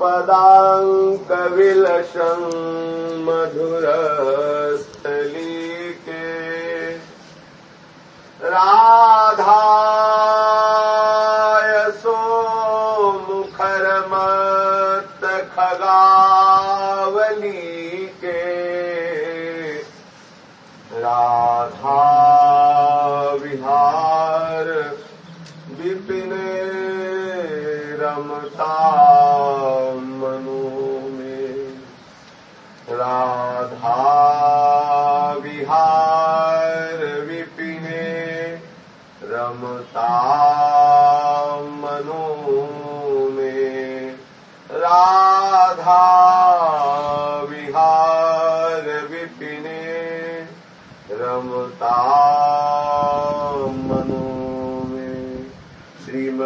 पदाङ्कविलशं मधुर।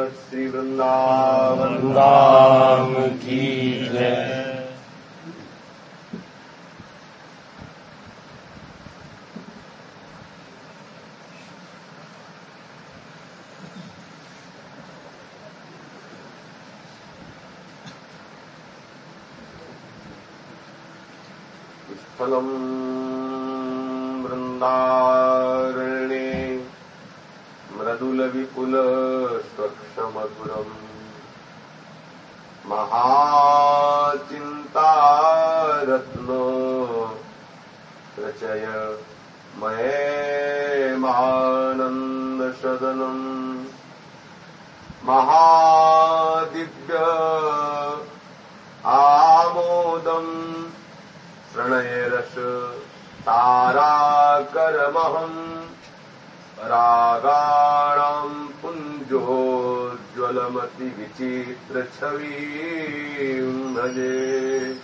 श्री वृंदावन राम की जय। विचित्रछवीम् भजे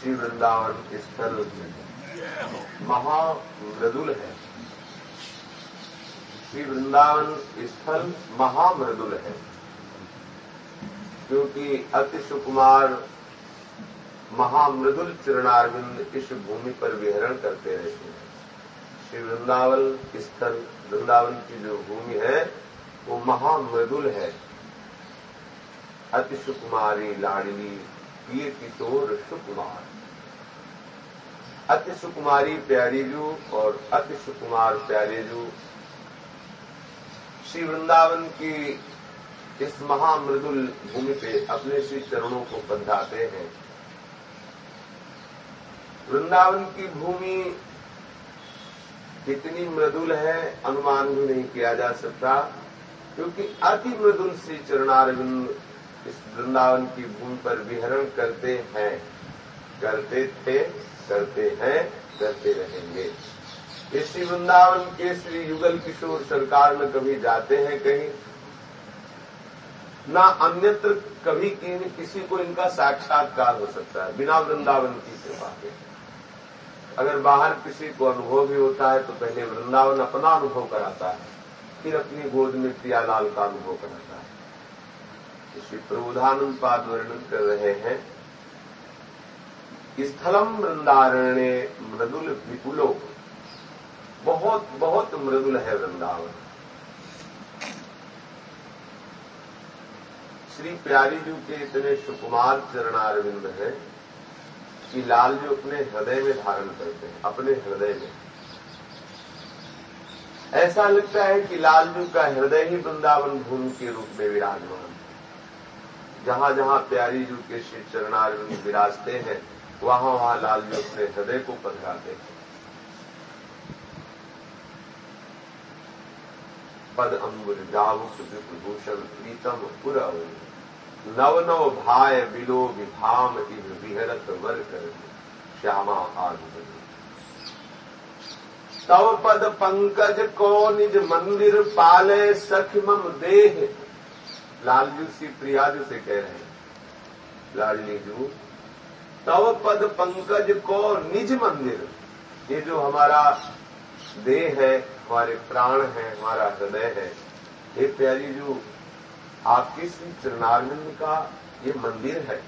श्री वृंदावन स्थल महामृदुल है। श्री वृंदावन स्थल महामृदुल है। क्योंकि अति सुकुमार महामृदुल चरणारविंद इस भूमि पर विहरण करते रहते हैं। श्री वृंदावन स्थल, वृंदावन की जो भूमि है, वो महामृदुल है। अति सुकुमारी लाडली प्रिय किशोर सुकुमार। अति सुकुमारी प्यारी जू और अति सुकुमार प्यारे जू श्री वृंदावन की इस महामृदुल भूमि पे अपने श्री चरणों को बंधाते हैं। वृंदावन की भूमि कितनी मृदुल है, अनुमान भी नहीं किया जा सकता, क्योंकि अति मृदुल श्री चरणारविंद इस वृंदावन की भूमि पर विहरण करते हैं। करते थे, करते हैं, करते रहेंगे। इसी वृंदावन के श्री युगल किशोर सरकार में कभी जाते हैं कहीं, ना अन्यत्र कभी किसी को इनका साक्षात्कार हो सकता है, बिना वृंदावन की कृपा के। अगर बाहर किसी को अनुभव भी होता है तो पहले वृंदावन अपना अनुभव कराता है, फिर अपनी गोद में प्रियालाल का अनुभव कराता है। श्री प्रबोधानंद पाद वर्णन कर रहे हैं। स्थलम वृंदारण्य मृदुल विपुलो। बहुत बहुत मृदुल है वृंदावन। श्री प्यारी जी के इतने सुकुमार चरणारविंद हैं कि लाल जो अपने हृदय में धारण करते हैं, अपने हृदय में। ऐसा लगता है कि लालजू का हृदय ही वृंदावन भूमि के रूप में विराजमान जहाँ जहाँ प्यारी जू के श्री चरणारविंद विराजते हैं वहाँ वहाँ लालजू अपने हृदय को पधराते हैं। पद अंगुर जावुक विभूषण प्रीतम पुर नव नव भाय बिलो विभाम इव विहरत वर कर। श्यामा आदि तव पद पंकज को निज मंदिर पाले सख मम देह। लालजू सी प्रियाजू से कह रहे हैं। लाडली जू, तव पद पंकज को निज मंदिर, ये जो हमारा देह है, हमारे प्राण है, हमारा हृदय है, ये प्यारी जो आपकी श्री चरणारविंद का ये मंदिर है,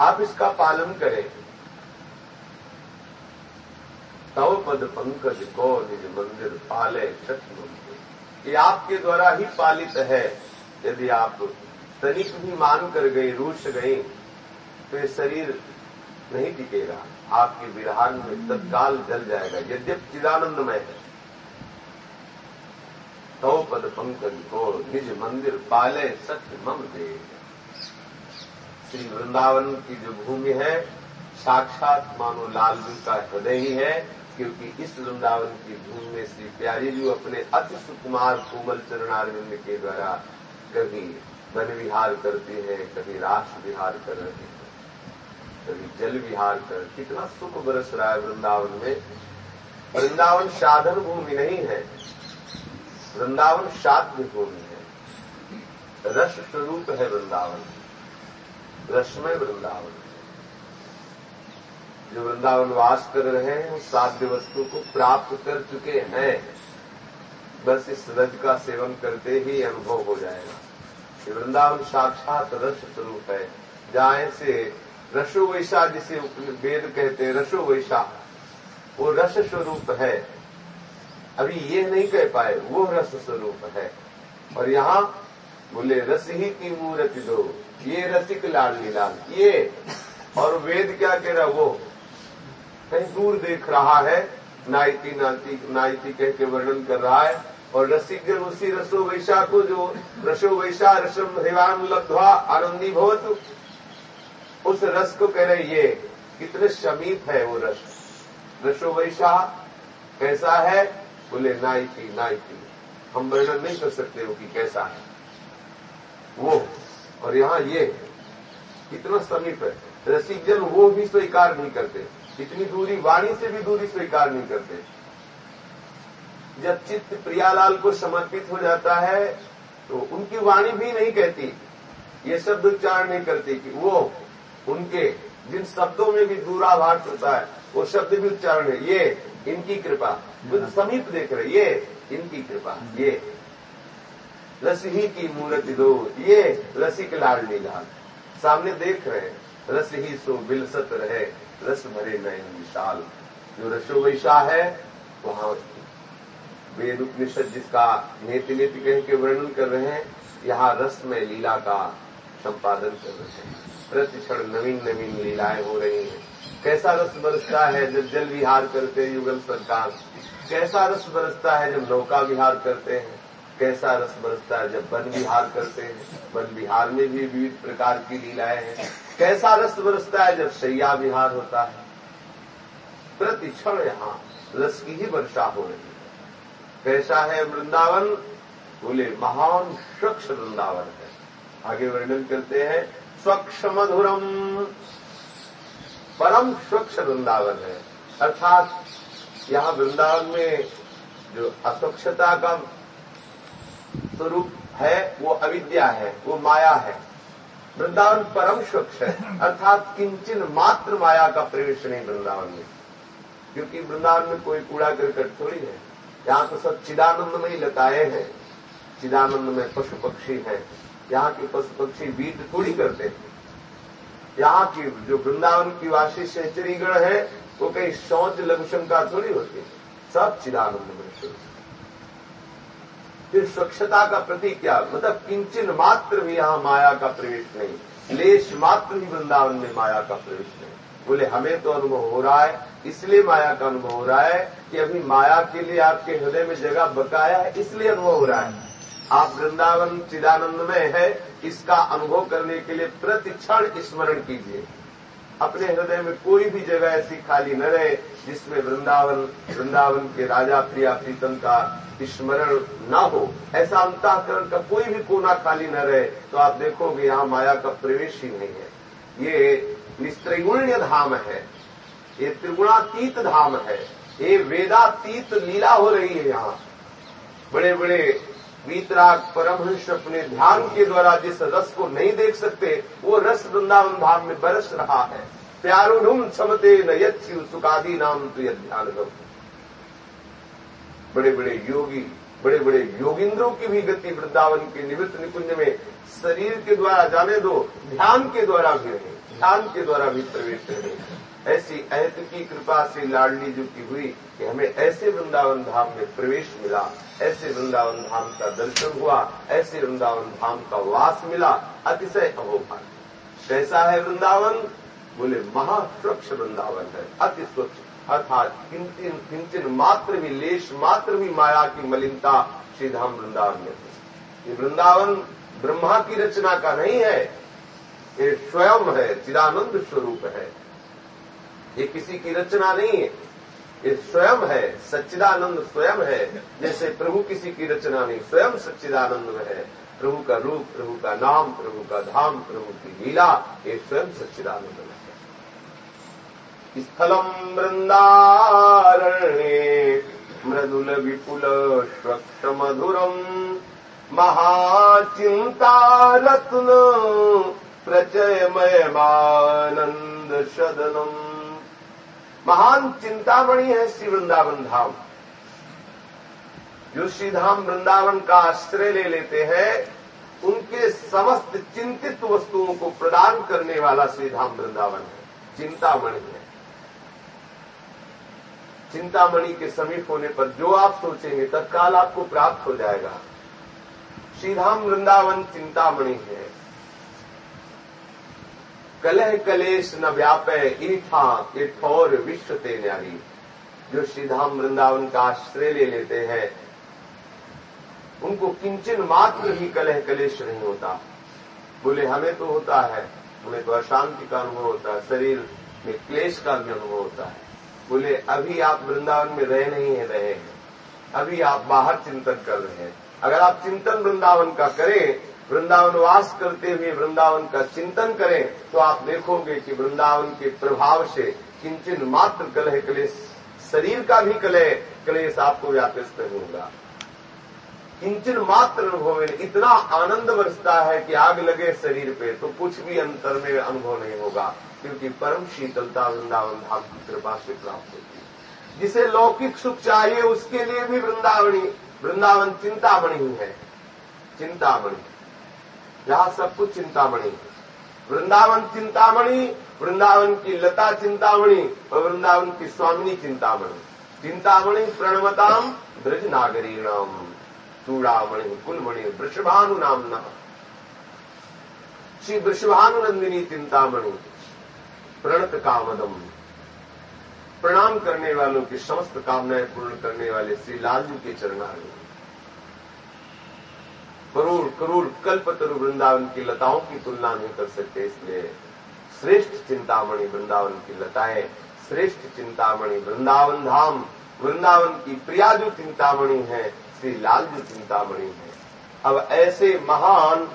आप इसका पालन करें। तव पद पंकज को निज मंदिर पाले मंदिर। ये आपके द्वारा ही पालित है। यदि आप तनिक भी मान कर गए, रूस गए तो ये शरीर नहीं टिकेगा। आपके विधान में तत्काल जल जाएगा। यद्यप चिदानंदमय है। तो पद पंकज को निज मंदिर पाले सत्य मम दे श्री वृंदावन की जो भूमि है, साक्षात मानो लाल जी का हृदय ही है। क्योंकि इस वृंदावन की भूमि में श्री प्यारी जी अपने अति सुकुमार कोमल चरणारविंद के द्वारा कभी वन विहार करते हैं, कभी राष्ट्र विहार कर रहे हैं, कभी जल विहार कर, कितना सुख बरस रहा है वृंदावन में। वृंदावन साधन भूमि नहीं है, वृंदावन साध्य भूमि है। रस स्वरूप है वृंदावन, रसमय वृंदावन। जो वृंदावन वास कर रहे हैं उस साध्य वस्तु को प्राप्त कर चुके हैं। बस इस रज का सेवन करते ही अनुभव हो जाएगा। वृंदावन साक्षात रस स्वरूप है। जहाँ से रसो वैशा जिसे वेद कहते हैं, रसो वैशा, वो रस स्वरूप है। अभी ये नहीं कह पाए, वो रस स्वरूप है। और यहाँ बोले, रस ही की मूर्ति दो, ये रसिक लाल लाल ये। और वेद क्या कह रहा वो कहीं दूर देख रहा है नाइती नाती नाइती कह के वर्णन कर रहा है, और रसिक जन उसी रसो वैशा को जो रसो वैशा, रसम हिवान लब्धवा, आनंदी भवत। उस रस को कह रहे ये कितने समीप है वो रस। रसो वैशा कैसा है? बोले नाई थी हम वर्णन नहीं कर सकते हो कि कैसा है। वो, और यहाँ ये, कितना समीप है। रसिक जन वो भी स्वीकार नहीं करते। इतनी दूरी वाणी से भी दूरी स्वीकार नहीं करते। जब चित्त प्रियालाल को समर्पित हो जाता है तो उनकी वाणी भी नहीं कहती। ये शब्द उच्चारण नहीं करती कि वो, उनके जिन शब्दों में भी दूराभास होता है, वो शब्द भी उच्चारण है। ये इनकी कृपा। बुद्ध समीप देख रहे ये इनकी कृपा। ये रस ही की मूर्ति दो, ये रसिक लाल लाल सामने देख रहे रस ही सो बिलसत रहे। रस भरे नयन विशाल जो रसो वैशा है, वहाँ वेद उपनिषद जिसका नेति नेति कह के वर्णन कर रहे हैं, यहाँ रस में लीला का संपादन कर रहे हैं। प्रतिक्षण नवीन नवीन लीलाएँ हो रही हैं। कैसा रस बरसता है जब जल विहार करते युगल सरकार? कैसा रस बरसता है जब नौका विहार करते हैं? कैसा रस बरसता है जब वन विहार करते हैं? वन विहार में भी विविध प्रकार की लीलाएँ हैं। कैसा रस बरसता है जब शैया विहार होता है? प्रति क्षण यहाँ रस की ही वर्षा हो रही है। कैसा है वृंदावन? बोले, महान स्वच्छ वृंदावन है। आगे वर्णन करते हैं, स्वच्छ मधुरम। परम स्वच्छ वृंदावन है। अर्थात यहाँ वृंदावन में जो अस्वच्छता का स्वरूप है, वो अविद्या है, वो माया है। वृंदावन परम स्वच्छ है, अर्थात किंचन मात्र माया का प्रवेश नहीं वृंदावन में। क्योंकि वृंदावन में कोई कूड़ा करकट थोड़ी है। यहाँ तो सब चिदानंद में ही लताए हैं। चिदानंद में पशु पक्षी है। यहाँ के पशु पक्षी बीत थोड़ी करते हैं। यहाँ की जो वृंदावन की वासी सहचरीगण है, वो कहीं शौच लघुशंका थोड़ी होती है। सब चिदानंद में फिर स्वच्छता का प्रतीक क्या? मतलब किंचन मात्र भी यहाँ माया का प्रवेश नहीं। लेश मात्र ही वृंदावन में माया का प्रवेश नहीं। बोले, हमें तो अनुभव हो रहा है, इसलिए माया का अनुभव हो रहा है कि अभी माया के लिए आपके हृदय में जगह बकाया है, इसलिए अनुभव हो रहा है। आप वृंदावन, चिदानंद में है, इसका अनुभव करने के लिए प्रतिक्षण स्मरण कीजिए। अपने हृदय में कोई भी जगह ऐसी खाली न रहे जिसमें वृंदावन वृंदावन के राजा प्रिया प्रीतम का स्मरण न हो। ऐसा अंताकरण का कोई भी कोना खाली न रहे तो आप देखोगे यहाँ माया का प्रवेश ही नहीं है। ये निस्त्रिगुण्य धाम है। ये त्रिगुणातीत धाम है। ये वेदातीत लीला हो रही है यहाँ। बड़े बड़े वीतराग परमहंस अपने ध्यान के द्वारा जिस रस को नहीं देख सकते, वो रस वृंदावन धाम में बरस रहा है। प्यारुणुम क्षमते न यु सुखादि नाम तो यह ध्यान बड़े बड़े योगी बड़े बड़े योगिंद्रों की भी गति वृंदावन के निवृत्त निकुंज में शरीर के द्वारा जाने दो, ध्यान के द्वारा भी नहीं ध्यान के द्वारा भी प्रवेश नहीं ऐसी अहत की कृपा से लाडली जी की हुई कि हमें ऐसे वृंदावन धाम में प्रवेश मिला, ऐसे वृंदावन धाम का दर्शन हुआ, ऐसे वृंदावन धाम का वास मिला, अतिशय अहोभाग्य। कैसा है वृंदावन? बोले, महास्वच्छ वृंदावन है, अति स्वच्छ। अर्थात किंचन किंचन मात्र भी, लेश मात्र भी माया की मलिनता श्रीधाम वृंदावन में ये वृंदावन ब्रह्मा की रचना का नहीं है, ये स्वयं है, चिदानंद स्वरूप है। ये किसी की रचना नहीं है। ये स्वयं है, सच्चिदानंद स्वयं है। जैसे प्रभु किसी की रचना नहीं, स्वयं सच्चिदानंद में है। प्रभु का रूप, प्रभु का नाम, प्रभु का धाम, प्रभु की लीला, ये स्वयं सच्चिदानंद में है। स्थलम वृंदारण्ये मृदुल विपुल स्वच्छ मधुरम महाचिंता रत्न प्रचयमयमानंद सदनम महान चिंतामणि है श्री वृंदावन धाम। जो श्री धाम वृंदावन का आश्रय ले लेते हैं, उनके समस्त चिंतित वस्तुओं को प्रदान करने वाला श्री धाम वृंदावन है। चिंतामणि है। चिंतामणि के समीप होने पर जो आप सोचेंगे, तत्काल आपको प्राप्त हो जाएगा। श्रीधाम वृंदावन चिंतामणि है। कलह कलेश न व्यापय ईठा ये विश्व ते न्यारी। जो श्रीधाम वृंदावन का आश्रय ले लेते हैं, उनको किंचन मात्र ही कलह कलेश नहीं होता। बोले, हमें तो होता है, हमें तो अशांति का अनुभव होता है, शरीर में क्लेश का भी अनुभव होता है। बोले, अभी आप वृंदावन में रह नहीं है, रहे हैं। अभी आप बाहर चिंतन कर रहे हैं। अगर आप चिंतन वृंदावन का करें वृंदावन वास करते हुए वृंदावन का चिंतन करें तो आप देखोगे कि वृंदावन के प्रभाव से किंचन मात्र कलह कलेश, शरीर का भी कलह, कलेश आपको व्यापित नहीं होगा। किंचन मात्र अनुभव में इतना आनंद बरसता है कि आग लगे शरीर पे तो कुछ भी अंतर में अनुभव नहीं होगा, क्योंकि परम शीतलता वृंदावन धाम की कृपा से प्राप्त होती है। जिसे लौकिक सुख चाहिए, उसके लिए भी वृंदावनी, वृंदावन चिंतामणि ही है। चिंतामणि। यहाँ सब कुछ चिंतामणि है। वृंदावन चिंतामणि, वृंदावन की लता चिंतामणि और वृंदावन की स्वामिनी चिंतामणि। चिंतामणि प्रणमताम ब्रज नागरीणाम चूड़ामणि, कुलमणि वृषभानु नामना श्री वृषभानुनंदिनी चिंतामणि, प्रणत कामदम प्रणाम करने वालों की समस्त कामनाएँ पूर्ण करने वाले श्री लालजी के चरणार्थ करोड़ करोड़ कल्पतरु वृंदावन की लताओं की तुलना नहीं कर सकते, इसलिए श्रेष्ठ चिंतामणि वृंदावन की लताएँ, श्रेष्ठ चिंतामणि वृंदावन धाम, वृंदावन की प्रिया जो चिंतामणि है, श्री लाल जो चिंतामणि है। अब ऐसे महान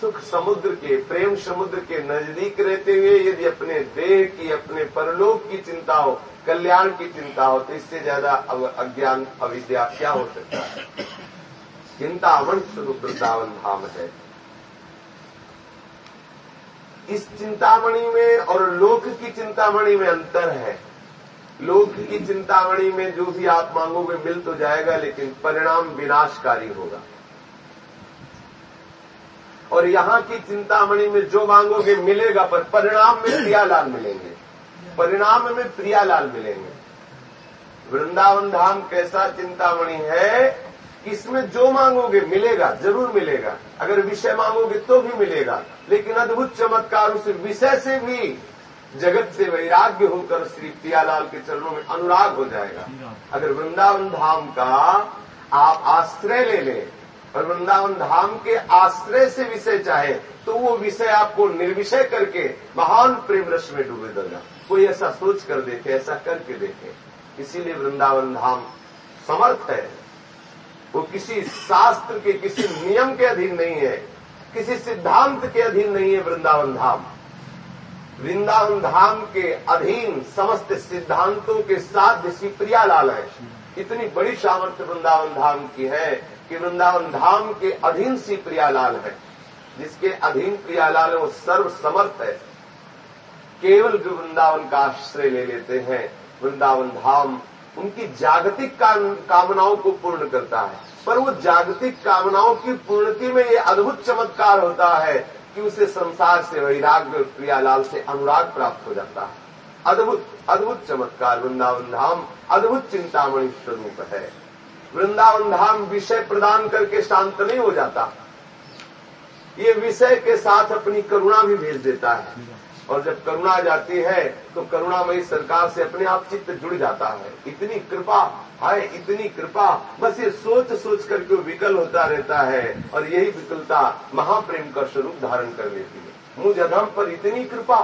सुख समुद्र के, प्रेम समुद्र के नज़दीक रहते हुए यदि अपने देह की, अपने परलोक की चिंता हो, कल्याण की चिंता हो तो इससे ज़्यादा अब अज्ञान, अविद्या क्या हो सकता है? चिंतामण स्वरूप वृंदावन धाम है। इस चिंतामणि में और लोक की चिंतामणि में अंतर है। लोक की चिंतामणि में जो भी आप मांगोगे मिल तो जाएगा, लेकिन परिणाम विनाशकारी होगा। और यहाँ की चिंतामणि में जो मांगोगे मिलेगा, पर परिणाम में प्रियालाल मिलेंगे। परिणाम में प्रियालाल मिलेंगे। वृंदावन धाम कैसा चिंतामणि है इसमें जो मांगोगे मिलेगा, ज़रूर मिलेगा। अगर विषय मांगोगे तो भी मिलेगा। लेकिन अद्भुत चमत्कार उस विषय से भी जगत से वैराग्य होकर श्री प्रियालाल के चरणों में अनुराग हो जाएगा। अगर वृंदावन धाम का आप आश्रय ले लें, और वृंदावन धाम के आश्रय से विषय चाहे तो वो विषय आपको निर्विषय करके महान प्रेम रस में डूबे देगा। कोई ऐसा सोच कर देखे, ऐसा करके देखे। इसीलिए वृंदावन धाम समर्थ है। वो किसी शास्त्र के, किसी नियम के अधीन नहीं है, किसी सिद्धांत के अधीन नहीं है वृंदावन धाम। वृंदावन धाम के अधीन समस्त सिद्धांतों के साथ श्री प्रियालाल है। इतनी बड़ी सामर्थ्य वृंदावन धाम की है कि वृंदावन धाम के अधीन सी प्रियालाल है। जिसके अधीन प्रियालाल वो सर्व समर्थ है। केवल जो वृंदावन का आश्रय ले लेते हैं, वृंदावन धाम उनकी जागतिक कामनाओं को पूर्ण करता है। पर वो जागतिक कामनाओं की पूर्णति में ये अद्भुत चमत्कार होता है कि उसे संसार से वैराग्य प्रियालाल से अनुराग प्राप्त हो जाता है। अद्भुत अद्भुत चमत्कार वृंदावन धाम अद्भुत चिंतामणि स्वरूप है। वृंदावन धाम विषय प्रदान करके शांत नहीं हो जाता। ये विषय के साथ अपनी करुणा भी भेज देता है। और जब करुणा जाती है तो करुणामयी सरकार से अपने आप चित्त जुड़ जाता है। इतनी कृपा हाय इतनी कृपा। बस ये सोच सोच करके विकल होता रहता है और यही विकलता महाप्रेम का स्वरूप धारण कर लेती है। मुझ अधम पर इतनी कृपा।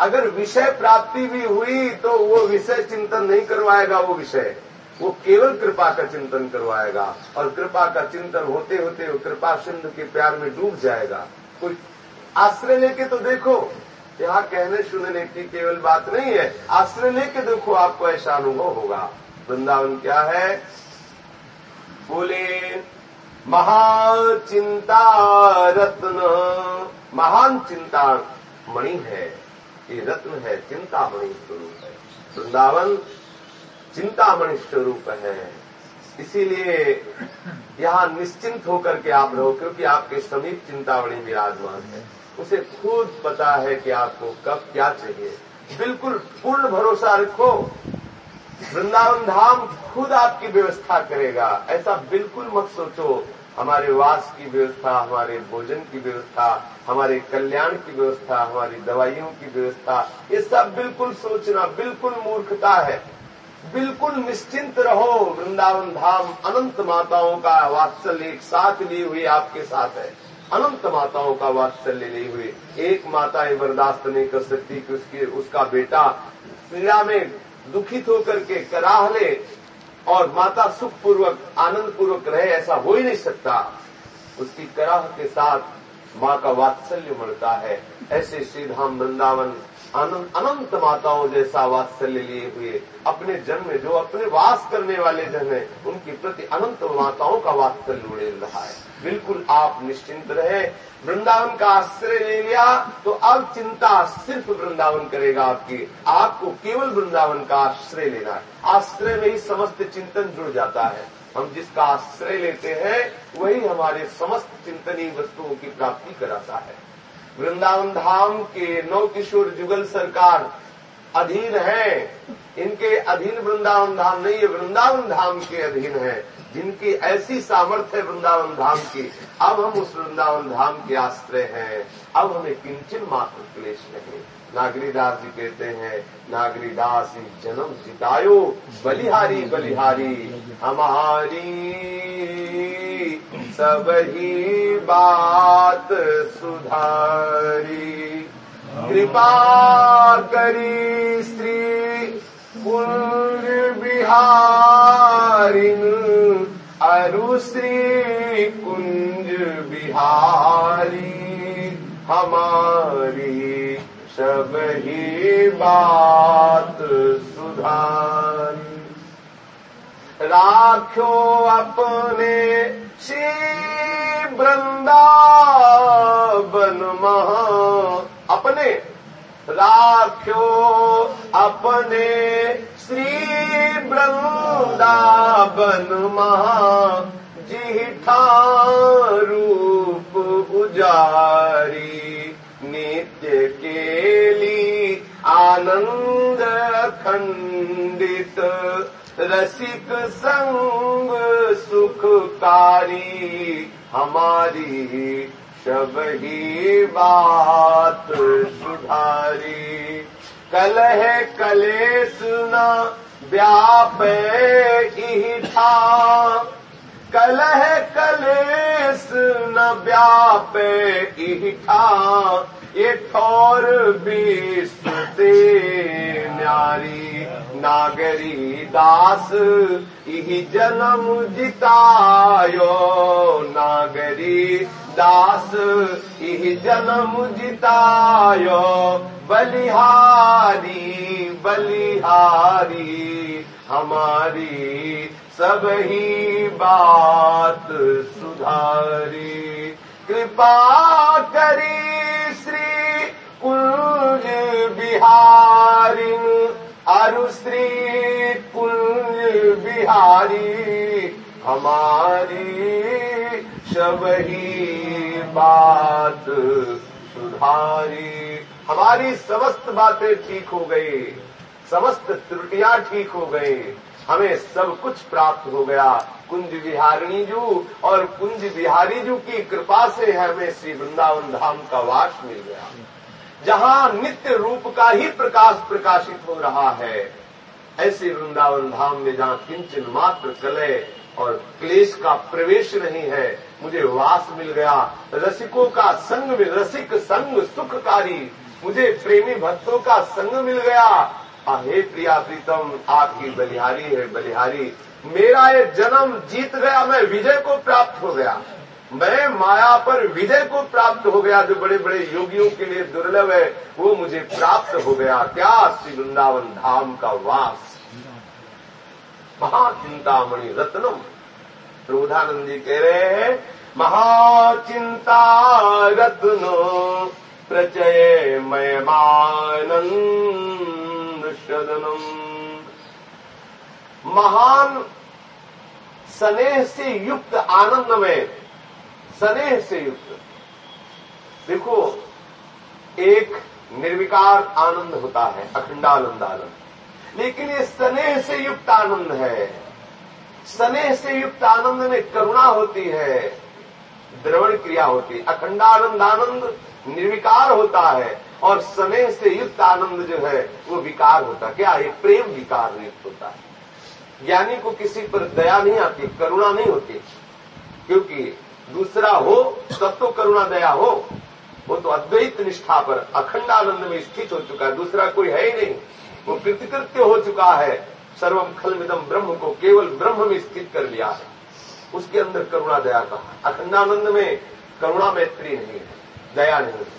अगर विषय प्राप्ति भी हुई तो वो विषय चिंतन नहीं करवाएगा वो विषय। वो केवल कृपा का चिंतन करवाएगा और कृपा का चिंतन होते होते वो कृपा सिंधु के प्यार में डूब जाएगा। कोई आश्रय लेके तो देखो यहाँ कहने सुनने की केवल बात नहीं है। आश्रय लेके देखो आपको ऐसा अनुभव होगा। वृंदावन क्या है? बोले, महाचिंता रत्न, महान चिंता मणि है। ये रत्न है चिंतामणि स्वरूप है। वृंदावन चिंतामणि स्वरूप है। इसीलिए यहाँ निश्चिंत होकर के आप रहो, क्योंकि आपके समीप चिंतामणि विराजमान है। उसे खुद पता है कि आपको कब क्या चाहिए। बिल्कुल पूर्ण भरोसा रखो। वृंदावन धाम खुद आपकी व्यवस्था करेगा। ऐसा बिल्कुल मत सोचो। हमारे वास की व्यवस्था, हमारे भोजन की व्यवस्था, हमारे कल्याण की व्यवस्था, हमारी दवाइयों की व्यवस्था, ये सब बिल्कुल सोचना, बिल्कुल मूर्खता है। बिल्कुल निश्चिंत रहो। वृंदावन धाम अनंत माताओं का वात्सल एक साथ लिए हुए आपके साथ है। अनंत माताओं का वात्सल्य ली हुए। एक माता ये बर्दाश्त नहीं कर सकती कि उसकी, उसका बेटा पीड़ा में दुखित होकर के कराह ले और माता सुखपूर्वक आनंद पूर्वक रहे, ऐसा हो ही नहीं सकता। उसकी कराह के साथ माँ का वात्सल्य मिलता है। ऐसे श्रीधाम वृंदावन अनंत माताओं जैसा वात्सल्य लिए हुए, अपने जन में जो अपने वास करने वाले जन है, उनके प्रति अनंत माताओं का वात्सल्य उड़े रहा है। बिल्कुल आप निश्चिंत रहे। वृंदावन का आश्रय ले लिया तो अब चिंता सिर्फ़ वृंदावन करेगा आपकी। आपको केवल वृंदावन का आश्रय लेना है। आश्रय में ही समस्त चिंतन जुड़ जाता है। हम जिसका आश्रय लेते हैं, वही हमारे समस्त चिंतनीय वस्तुओं की प्राप्ति कराता है। वृंदावन धाम के नौ किशोर जुगल सरकार अधीन है। इनके अधीन वृंदावन धाम नहीं है, वृंदावन धाम के अधीन है। जिनकी ऐसी सामर्थ्य है वृंदावन धाम की, अब हम उस वृंदावन धाम के आश्रय हैं। अब हमें किंचन मात्र क्लेश नहीं। नागरीदास जी कहते हैं नागरीदास जन्म जितायो, बलिहारी बलिहारी, हमारी सब ही बात सुधारी। कृपा करी स्त्री कुंज बिहारिन अरुश्री कुंज बिहारी हमारी सब ही बात सुधारी। राख्यो अपने श्री वृंदावन महा। अपने राख्यो अपने श्री वृंदावन महा जिठा रूप उजारी, नित्य केली आनंद खंडित, रसिक संग सुखकारी, हमारी सुधारी। कलह कलेश न व्याप इठा कलह कलेश न व्याप इठा ठोर विश्वते न्यारी, नागरी दास, इही जन्म जितायो नागरी दास, इही जन्म जितायो। बलिहारी बलिहारी, हमारी सब ही बात सुधारी। कृपा करी श्री कुंज बिहारी। अरुश्री कुंज बिहारी, हमारी सब ही बात सुधारी। हमारी समस्त बातें ठीक हो गई, समस्त त्रुटियाँ ठीक हो गई। हमें सब कुछ प्राप्त हो गया। कुंज विहारिणी जू और कुंज बिहारी जू की कृपा से हमें श्री वृंदावन धाम का वास मिल गया। जहाँ नित्य रूप का ही प्रकाश प्रकाशित हो रहा है, ऐसे वृंदावन धाम में जहाँ किंचन मात्र कलय और क्लेश का प्रवेश नहीं है, मुझे वास मिल गया। रसिकों का संग में रसिक संग सुखकारी, मुझे प्रेमी भक्तों का संग मिल गया। हे प्रिया प्रीतम, आपकी बलिहारी है, बलिहारी। मेरा ये जन्म जीत गया, मैं विजय को प्राप्त हो गया। मैं माया पर विजय को प्राप्त हो गया, जो बड़े बड़े योगियों के लिए दुर्लभ है, वो मुझे प्राप्त हो गया। क्या श्री वृंदावन धाम का वास? महाचिंतामणि रत्नम। प्रबुधानंद जी कह रहे हैं, महाचिंता रत्नो प्रचय मयमानंद। सदनम महान स्नेह से युक्त आनंद में स्नेह से युक्त। देखो, एक निर्विकार आनंद होता है अखंडानंद आनंद लेकिन ये स्नेह से युक्त आनंद है। स्नेह से युक्त आनंद में करुणा होती है, द्रवण क्रिया होती है। अखंडानंद आनंद निर्विकार होता है और स्नेह से युक्त आनंद जो है, वो विकार होता है। क्या ये प्रेम विकार युक्त होता? है ज्ञानी को किसी पर दया नहीं आती, करुणा नहीं होती। क्योंकि दूसरा हो, तब तो करुणा दया हो। वो तो अद्वैत निष्ठा पर अखंड आनंद में स्थित हो चुका है। दूसरा कोई है ही नहीं। वो कृतकृत्य हो चुका है। सर्वम खलमिदम ब्रह्म को केवल ब्रह्म में स्थित कर लिया है। उसके अंदर करुणा दया कहा? अखंडानंद में करुणा मैत्री नहीं है। दया नहीं है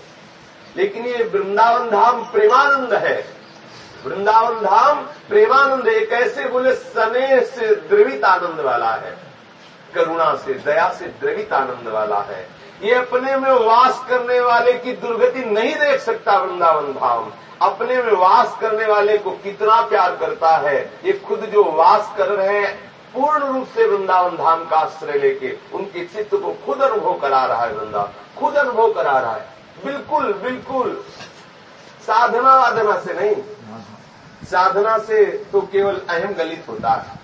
लेकिन ये वृंदावन धाम प्रेमानंद है। वृंदावन धाम प्रेमानंद एक ऐसे बोले स्नेह से द्रवित आनंद वाला है। करुणा से, दया से द्रवित आनंद वाला है। ये अपने में वास करने वाले की दुर्गति नहीं देख सकता वृंदावन धाम। अपने में वास करने वाले को कितना प्यार करता है। ये खुद जो वास कर रहे हैं, पूर्ण रूप से वृंदावन धाम का आश्रय लेके उनके चित्त को खुद अनुभव करा रहा है वृंदावन। खुद अनुभव करा रहा है। बिल्कुल बिल्कुल। साधना वाधना से नहीं। साधना से तो केवल अहम गलित होता है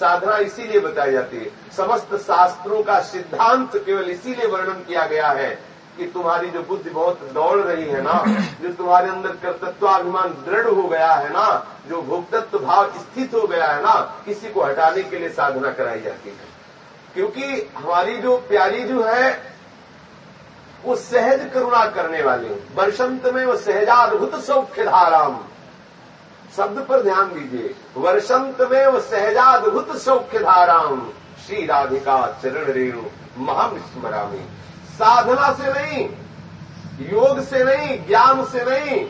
साधना इसीलिए बताई जाती है। समस्त शास्त्रों का सिद्धांत केवल इसीलिए वर्णन किया गया है कि तुम्हारी जो बुद्धि बहुत दौड़ रही है ना, जो तुम्हारे अंदर कर्तत्वाभिमान दृढ़ हो गया है ना, जो भोक्तत्व भाव स्थित हो गया है ना, किसी को हटाने के लिए साधना कराई जाती है। क्योंकि हमारी जो प्यारी जो है वो सहज करुणा करने वाले वर्षंत में वो सहजाद्भुत सौख्य धाराम शब्द पर ध्यान दीजिए। वर्षंत में वो सहजाद्भुत सौख्य धाराम श्री राधिका चरण रेणु महम स्मरामी साधना से नहीं, योग से नहीं, ज्ञान से नहीं,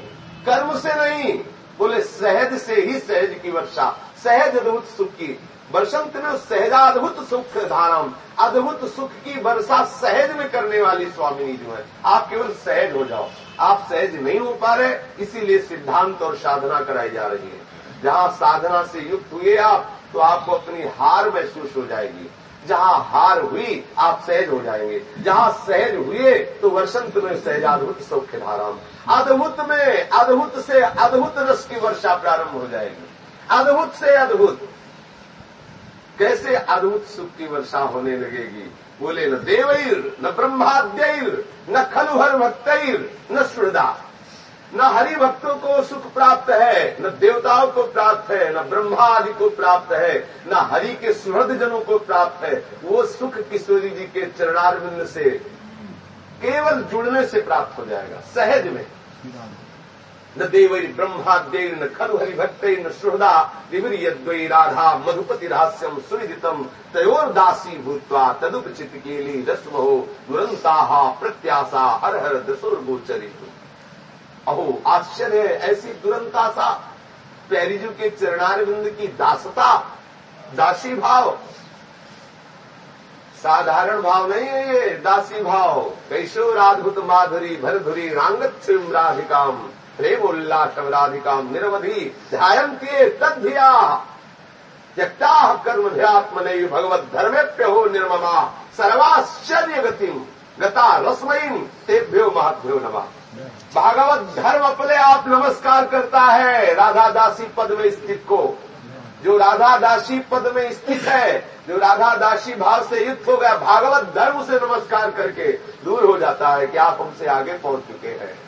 कर्म से नहीं, बोले सहज से ही सहज की वर्षा, सहज अद्भुत सुख। की वर्षंत में सहजाद्भुत सुख धाराम अद्भुत सुख की वर्षा सहज में करने वाली स्वामिनी जो है, आप केवल सहज हो जाओ। आप सहज नहीं हो पा रहे, इसीलिए सिद्धांत और साधना कराई जा रही है। जहाँ साधना से युक्त हुए आप तो आपको अपनी हार महसूस हो जाएगी। जहाँ हार हुई, आप सहज हो जाएँगे। जहाँ सहज हुए तो वर्षंत में सहजाद्भुत सौख्य धाराम। अद्भुत में अद्भुत से अद्भुत रस की वर्षा प्रारंभ हो जाएगी। अद्भुत से अद्भुत। कैसे अद्भुत सुख की वर्षा होने लगेगी? बोले, न देवैर, न ब्रह्माद्यर, न खलुहर भक्तर, न सुहृदा न हरि भक्तों को सुख प्राप्त है, न देवताओं को प्राप्त है, न ब्रह्मा आदि को प्राप्त है, न हरि के सुहृद जनों को प्राप्त है। वो सुख किशोरी जी के चरणारविंद से केवल जुड़ने से प्राप्त हो जाएगा, सहज में। न देवै ब्रह्माद्यै न खलु हरिभक्तै न सुहृदा विभिर्यद्वै राधा मधुपति रहस्यम सुविदितम तयोर्दासी भूत्वा तदुपचित केली रस्महो दुरंता प्रत्याशा हर हर दसुर्गोचरित। अहो, आश्चर्य ऐसी दुरंतासा पैरिजू के चरणारविंद की दासता, दासी भाव। साधारण भाव नहीं है ये, दासी भाव। कैशो राधुत माधुरी, भरधुरी, रांगत राधिकाम प्रेमोल्लासम राधिका निरवधि ध्यायंती तद्धिया। त्यक्ता कर्म ध्यात्म नहीं भगवत धर्मेप्य हो निर्ममा सर्वाश्चर्य गति गता रसमयी तेभ्यो महाभ्यो नमा। भागवत धर्म अपने आप नमस्कार करता है राधा दासी पद में स्थित को। जो राधा दासी पद में स्थित है, जो राधा दासी भाव से युक्त हो गया, भागवत धर्म से नमस्कार करके दूर हो जाता है कि आप हमसे आगे पहुँच चुके हैं।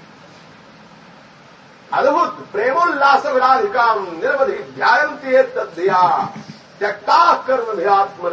अद्भुत प्रेमोल्लास विराधिकाम निर्वधि ध्यायंती तद्या त्यक्ता कर्म भ्यात्म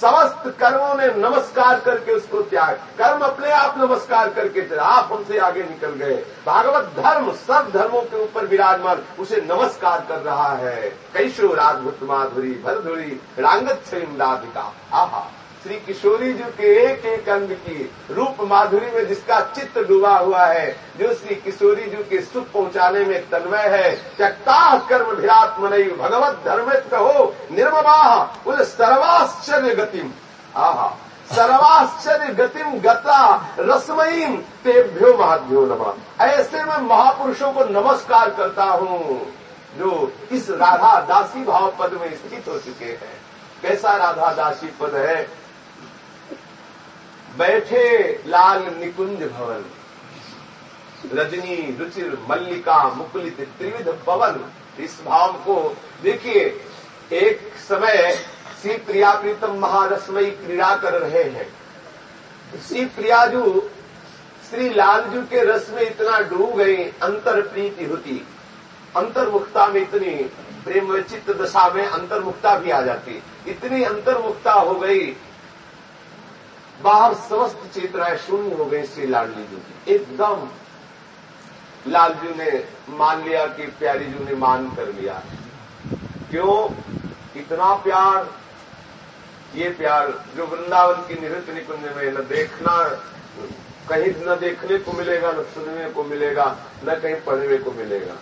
समस्त कर्मों ने नमस्कार करके उसको त्याग। कर्म अपने आप नमस्कार करके आप हमसे आगे निकल गए। भागवत धर्म सब धर्मों के ऊपर विराजमान, उसे नमस्कार कर रहा है। कैशो राजभुत माधुरी, भरधुरी रांगत से राधिका आहा। श्री किशोरी जी के एक एक अंग की रूप माधुरी में जिसका चित्त डूबा हुआ है, जो श्री किशोरी जी के सुख पहुँचाने में तन्वय है त्यक्ता कर्म भिरात्म नहीं भगवत धर्म कहो निर्मवाह उस सर्वाश्चर्य गतिम। आहा, सर्वाश्चर्य गतिम गता रसमयीम तेभ्यो महाभ्यो नमा। ऐसे में महापुरुषों को नमस्कार करता हूँ, जो इस राधा दासी भाव पद में स्थित हो चुके हैं। कैसा राधा दासी पद है? बैठे लाल निकुंज भवन। रजनी, रुचिर, मल्लिका, मुकुलित त्रिविध पवन। इस भाव को देखिए, एक समय श्री प्रिया प्रीतम महारसमयी क्रीड़ा कर रहे हैं। श्री प्रियाजू श्री लालजू के रस में इतना डूब गई अंतर प्रीति होती। अंतर्मुखता में इतनी प्रेम चित्त दशा में अंतर्मुखता भी आ जाती। इतनी अंतर्मुखता हो गई बाहर समस्त चेतनाएँ शून्य हो गई श्री लाडली जी। की एकदम लालजू ने मान लिया कि प्यारी जू ने मान कर लिया। क्यों? इतना प्यार, ये प्यार जो वृंदावन की निवृत्त निकुंज में न देखना, कहीं न देखने को मिलेगा, न सुनने को मिलेगा, न कहीं पढ़ने को मिलेगा।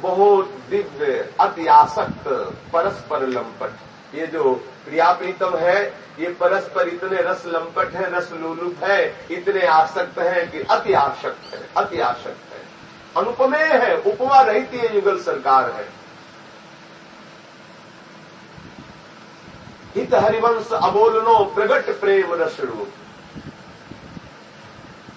बहुत दिव्य, अति आसक्त, परस्पर लंपट। ये जो प्रिया प्रीतम है ये परस्पर इतने रस लंपट है, रस लुलुप है, इतने आसक्त है कि अति आसक्त है, अति आसक्त है। अनुपमेय है, उपमा रहती है युगल सरकार है। हित हरिवंश अबोलनो प्रगट प्रेम रस रूप।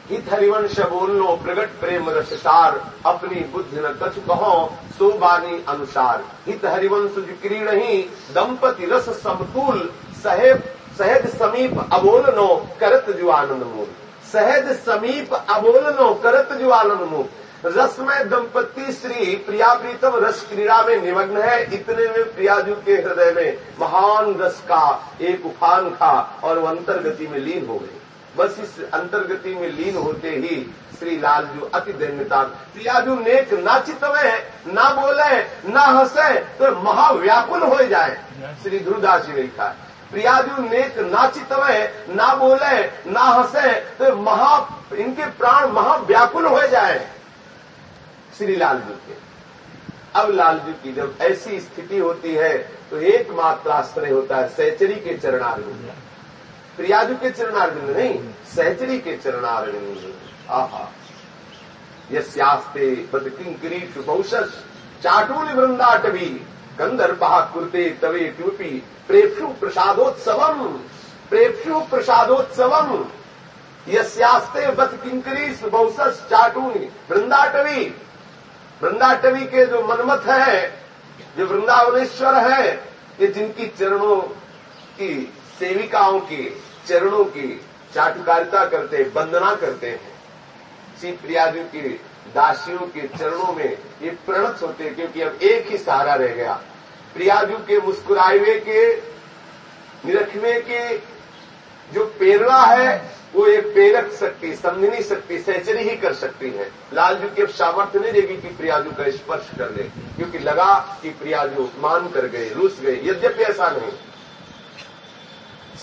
हित हरिवंश बोलनो प्रगट प्रेम रससार अपनी बुद्धि न कछ कहो सोबानी अनुसार। हित हरिवंश क्रीण नहीं, दंपति रस समतुल सहेब सहज समीप अबोलनो करत जो आनंद मूल सहज समीप अबोलनो करत जो आनंद मूल रस में दंपति श्री प्रिया प्रीतम रस क्रीड़ा में निमग्न है। इतने में प्रियाजू के हृदय में महान रस का एक उफान था और वो अंतर्गति में लीन हो गई बस इस अंतर्गति में लीन होते ही श्री लाल लालजू अति दैन्यता प्रियाजू नेक ना चितवे ना बोले ना हंसे तो महाव्याकुल हो जाए। श्री ध्रुवदास जी ने लिखा है। प्रियाजू नेक, ना चितवे, ना बोले, ना हंसे तो महा, इनके प्राण महाव्याकुल हो जाए। श्री लाल जी के। अब लालजू की जब ऐसी स्थिति होती है तो एकमात्र आश्रय होता है सैचरी के चरणार्जुन प्रियाजू के चरणार्जुन नहीं, सहचरी के चरणार्जुन आहा। यस्यास्ते बद किंकरीषु बहुशस चाटूल वृंदाटवी, गंधर्पा कुर्ते तवे क्यूपी प्रेक्षु प्रसादोत्सवम। प्रेक्षु प्रसादोत्सवम। यस्यास्ते बत किंकरी बहुशस चाटूनी। वृंदाटवी वृंदाटवी के जो मनमत है, जो वृंदावनेश्वर है, ये जिनकी चरणों की, सेविकाओं की, चरणों की चाटुकारिता करते, वंदना करते हैं। श्री प्रियाजू की दासियों के चरणों में ये प्रणत होते क्योंकि अब एक ही सहारा रह गया। प्रियाजू के मुस्कुराए के, निरखवे के जो प्रेरणा है, वो एक प्रेरक शक्ति, समझनी शक्ति, सहचरी ही कर सकती है। लालजू की अब सामर्थ्य नहीं देगी कि प्रियाजू का स्पर्श कर ले, क्योंकि लगा कि प्रियाजू मान कर गए, रूस गए। यद्यपि ऐसा नहीं।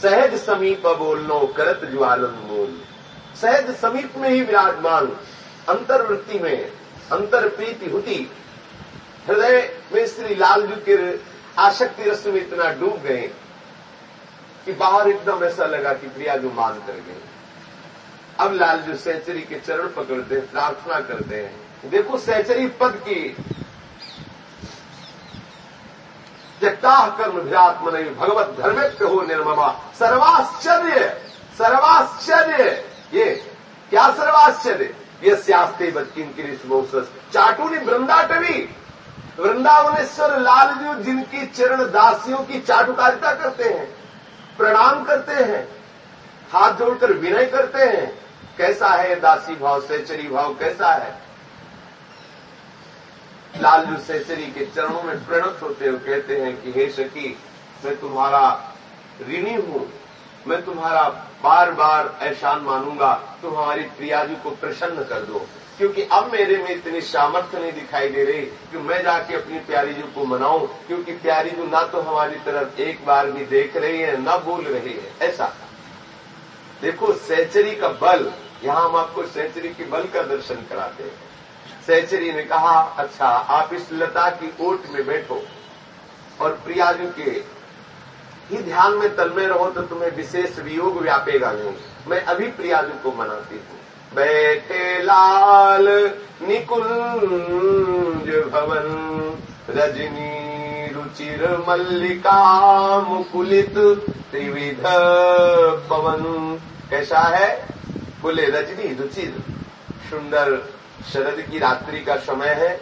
सहज समीप बोलनो, करत ज्वालन मूल सहज समीप में ही विराजमान, अंतर्वृत्ति में अंतर प्रीति होती। हृदय में श्री लालजू के आशक्ति रस में इतना डूब गए कि बाहर एकदम ऐसा लगा कि प्रिया जो मान कर गए अब लालजू सैचरी के चरण पकड़ते प्रार्थना करते हैं देखो सैचरी पद की त्यक्ता कर्म भिरात्म नहीं भगवत धर्मित हो निर्ममा। सर्वाश्चर्य सर्वाश्चर्य। ये क्या सर्वाश्चर्य? यह स्यास्ते बच्चिन की चाटू ने वृंदाटवी। वृंदावनेश्वर लालजू जिनकी चरण दासियों की चाटुकारिता करते हैं, प्रणाम करते हैं, हाथ जोड़कर विनय करते हैं, कैसा है दासी भाव सेचरी भाव, कैसा है? लालजू सेचरी के चरणों में प्रणत होते हुए कहते हैं कि, हे सखी, मैं तुम्हारा ऋणी हूँ, मैं तुम्हारा बार बार एहसान मानूँगा, तुम हमारी प्रियाजू को प्रसन्न कर दो। क्योंकि अब मेरे में इतनी सामर्थ्य नहीं दिखाई दे रही कि मैं जाके अपनी प्यारी जी को मनाऊं, क्योंकि प्यारी जी ना तो हमारी तरफ़ एक बार भी देख रही है, न बोल रही है। ऐसा। देखो, सेंचुरी का बल, यहाँ हम आपको सेंचुरी के बल का दर्शन कराते हैं। सेंचुरी ने कहा अच्छा आप इस लता की ओट में बैठो और प्रियाजू के ही ध्यान में तलमे रहो तो तुम्हें विशेष वियोग व्यापेगा नहीं। मैं अभी प्रियाजू को मनाती हूँ। बैठे लाल निकुंज भवन, रजनी, रुचिर मल्लिका, मुकुलित त्रिविध पवन। कैसा है? बोले, रजनी, रुचिर, सुंदर, शरद की रात्रि का समय है,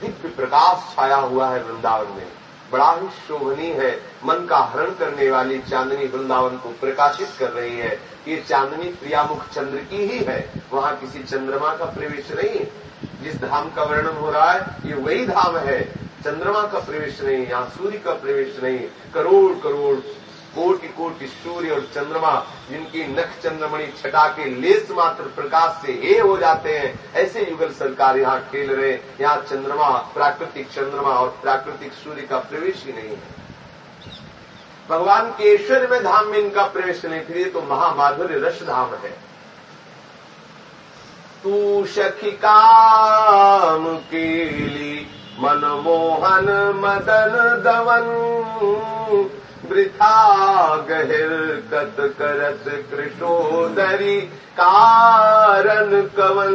दिव्य प्रकाश छाया हुआ है वृंदावन में। बड़ा ही शोभनी है। मन का हरण करने वाली चांदनी वृंदावन को प्रकाशित कर रही है। ये चांदनी प्रियामुख चंद्र की ही है। वहाँ किसी चंद्रमा का प्रवेश नहीं है। जिस धाम का वर्णन हो रहा है, ये वही धाम है। चंद्रमा का प्रवेश नहीं, यहाँ सूर्य का प्रवेश नहीं। करोड़ करोड़ कोटि कोटि सूर्य और चंद्रमा, जिनकी नख चंद्रमणि छटा के लेस मात्र प्रकाश से हे हो जाते हैं, ऐसे युगल सरकार यहाँ खेल रहे यहाँ चंद्रमा, प्राकृतिक चंद्रमा और प्राकृतिक सूर्य का प्रवेश ही नहीं है। भगवान के ऐश्वर्य में धाम में इनका प्रवेश नहीं, फिर तो महामाधुर्य रस धाम है। तू सखी काम के लिए मनमोहन मदन दवन वृथा गहिर कत करत कृष्णोदरी कारण कवन।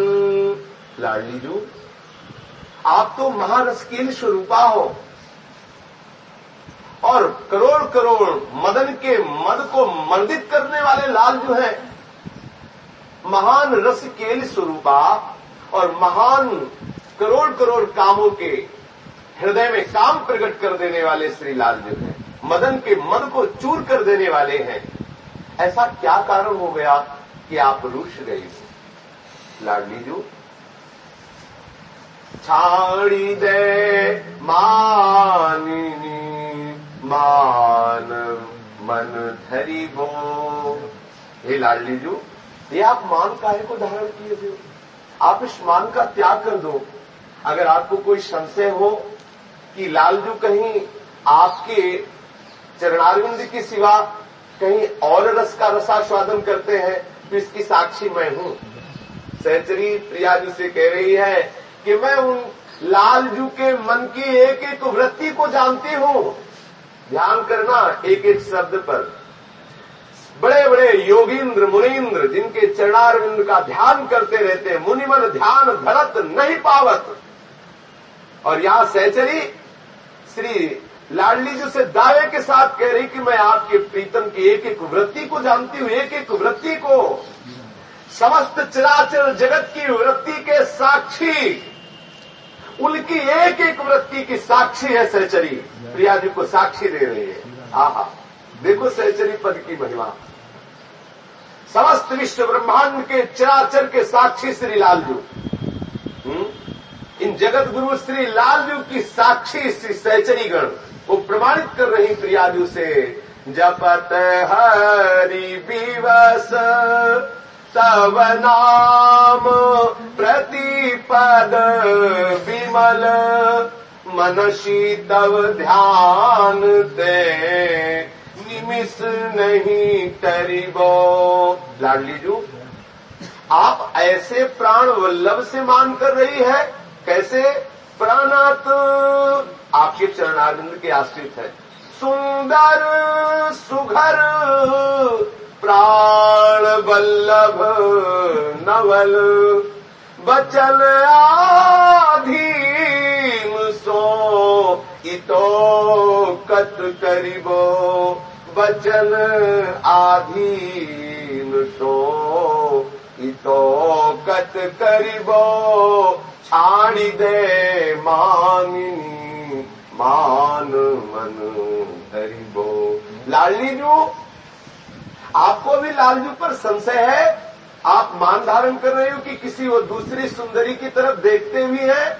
लाडली जू, आप तो महारस की स्वरूपा हो। और करोड़ करोड़ मदन के मद को मंदित करने वाले लाल जो है। महान रस केल स्वरूपा और महान करोड़ करोड़ कामों के हृदय में काम प्रकट कर देने वाले श्री लाल जो है। मदन के मन को चूर कर देने वाले हैं। ऐसा क्या कारण हो गया कि आप रुष गए लाडली जो, छाड़ी दे मानिनी मान मन धरी बो हे लाडली जो, ये आप मान काहे को धारण किए थे? आप इस मान का त्याग कर दो। अगर आपको कोई संशय हो कि लालजू कहीं आपके चरणारविंद की सिवा कहीं और रस का रसास्वादन करते हैं तो इसकी साक्षी मैं हूँ। सहचरी प्रिया जी से कह रही है कि मैं उन लालजू के मन की एक एक वृत्ति को जानती हूँ। ध्यान करना एक एक शब्द पर। बड़े बड़े योगींद्र मुनीन्द्र जिनके चरणारविंद का ध्यान करते रहते मुनिमन ध्यान धरत नहीं पावत। और यहाँ सहचरी श्री लाडली जी से दावे के साथ कह रही कि मैं आपके प्रीतम की एक एक वृत्ति को जानती हूँ, एक एक वृत्ति को। समस्त चराचर जगत की वृत्ति के साक्षी। उनकी एक एक वृत्ति की साक्षी है सहचरी। प्रिया जी को साक्षी दे रही है। आहा, देखो सहचरी पद की महिमा। समस्त विश्व ब्रह्मांड के चराचर के साक्षी श्री लालजू। हम्म? इन जगत गुरु श्री लालजू की साक्षी श्री सहचरी गण वो प्रमाणित कर रही प्रियाजू से, जपत हरि विवस तब नाम प्रतिपद विमल। मनसी तब ध्यान दे निमिष नहीं टरिबो। लाडली जू, आप ऐसे प्राण वल्लभ से मान कर रही है, कैसे प्राणात आपके चरणारिंद के आश्रित है। सुंदर, सुघर, प्राण बल्लभ नवल, बचन आधीम सो इतो कत करिबो, बचन आधीन सो इतो कत करिबो छाड़ी दे मांगनी मान मन धरिबो लालनी जो, आपको भी लालजू पर संशय है? आप मान धारण कर रहे हो कि किसी वो दूसरी सुंदरी की तरफ़ देखते भी हैं?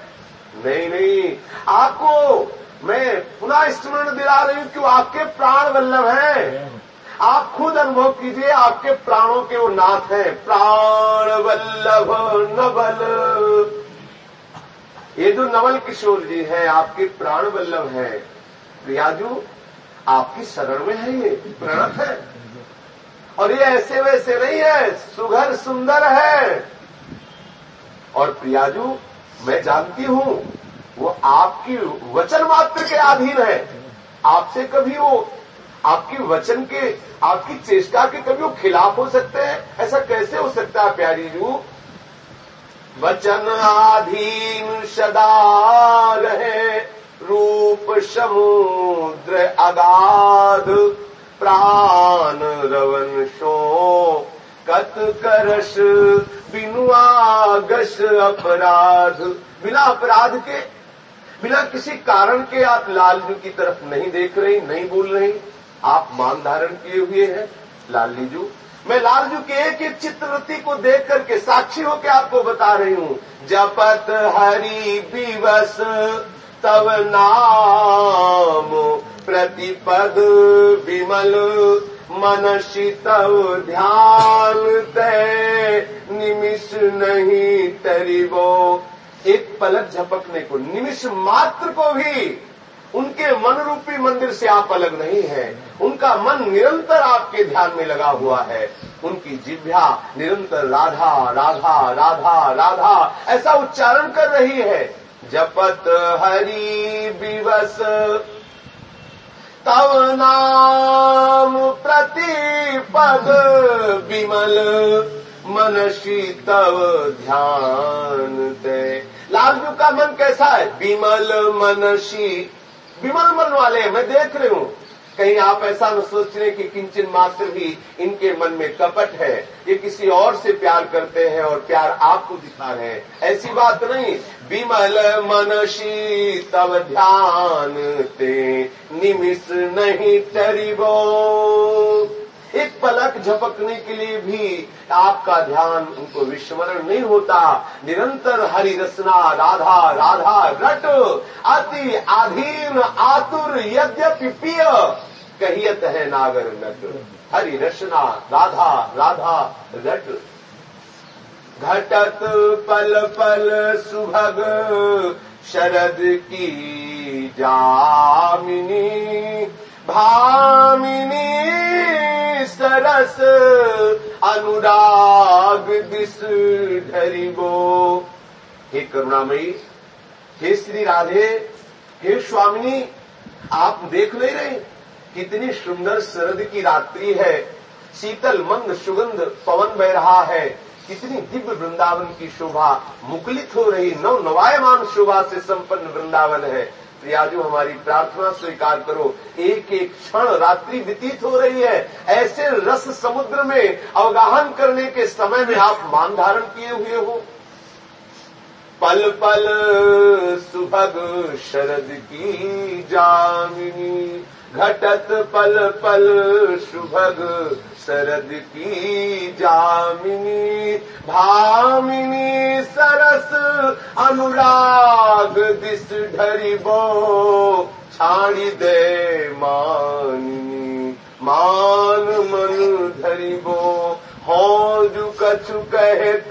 नहीं नहीं। आपको मैं पुनः स्मरण दिला रही हूँ कि वो आपके प्राण वल्लभ हैं। आप खुद अनुभव कीजिए, आपके प्राणों के वो नाथ हैं। प्राण वल्लभ नवल। ये जो नवल किशोर जी हैं, आपके प्राण वल्लभ हैं। प्रियाजू, आपकी शरण में है ये, प्रणत है। और ये ऐसे वैसे नहीं है, सुघर सुंदर है। और प्रियाजू, मैं जानती हूँ, वो आपकी वचन मात्र के अधीन है। आपसे कभी वो, आपकी वचन के, आपकी चेष्टा के कभी वो खिलाफ हो सकते हैं? ऐसा कैसे हो सकता है प्यारी जू? वचन आधीन सदा रहे, रूप समुद्र अगाध, प्राण रवन शो, कत करश बिनु आगश अपराध। बिना अपराध के, बिना किसी कारण के आप लालजू की तरफ़ नहीं देख रही, नहीं बोल रही। आप मान धारण किए हुए हैं। लालीजू मैं लालजू के एक एक चित्रवृत्ति को देख करके साक्षी होकर आपको बता रही हूँ। जपत हरि दिवस तव नाम प्रतिपद विमल मन शीतव ध्यान तय निमिष नहीं तरिबो एक पलक झपकने को, निमिष मात्र को भी उनके मन रूपी मंदिर से आप अलग नहीं हैं। उनका मन निरंतर आपके ध्यान में लगा हुआ है। उनकी जिभ्या निरंतर राधा राधा राधा राधा, ऐसा उच्चारण कर रही है। जपत हरि विवस तव नाम प्रतिपद विमल, मनसी तव ध्यान दे लालजू का मन कैसा है? विमल, मनसी विमल मन वाले, मैं देख रही हूँ। कहीं आप ऐसा न सोच रहे कि किंचन मात्र भी इनके मन में कपट है। ये किसी और से प्यार करते हैं और प्यार आपको दिखा रहे हैं। ऐसी बात नहीं। विमल मनसी तब ध्यान ते निमिष नहीं टरिबो एक पलक झपकने के लिए भी आपका ध्यान, उनको विस्मरण नहीं होता। निरंतर हरि रसना, राधा राधा, रट, अति आधीन, आतुर, यद्यपि पिय कहियत है नागर नट। हरि रसना, राधा राधा, रट। घटत पल पल सुभग, शरद की जामिनी, भामिनी। सरस अनुराग दिस ढरिबो हे करुणामयी, हे श्री राधे, हे स्वामिनी, आप देख नहीं रहे कितनी सुंदर शरद की रात्रि है। शीतल मंद सुगंध, पवन बह रहा है। कितनी दिव्य वृंदावन की शोभा मुकलित हो रही नव नवायमान शोभा से संपन्न वृंदावन है। प्रियाजू, हमारी प्रार्थना स्वीकार करो। एक एक क्षण रात्रि व्यतीत हो रही है। ऐसे रस समुद्र में अवगाहन करने के समय में आप मान धारण किए हुए हो। पल पल सुभग शरद की जामिनी, घटत पल पल सुभग शरद की जामिनी, भामिनी, सरस अनुराग दिस ढरिबो, छाड़ी दे मानिनी। मान मन धरिबो हो जु कछु कहत,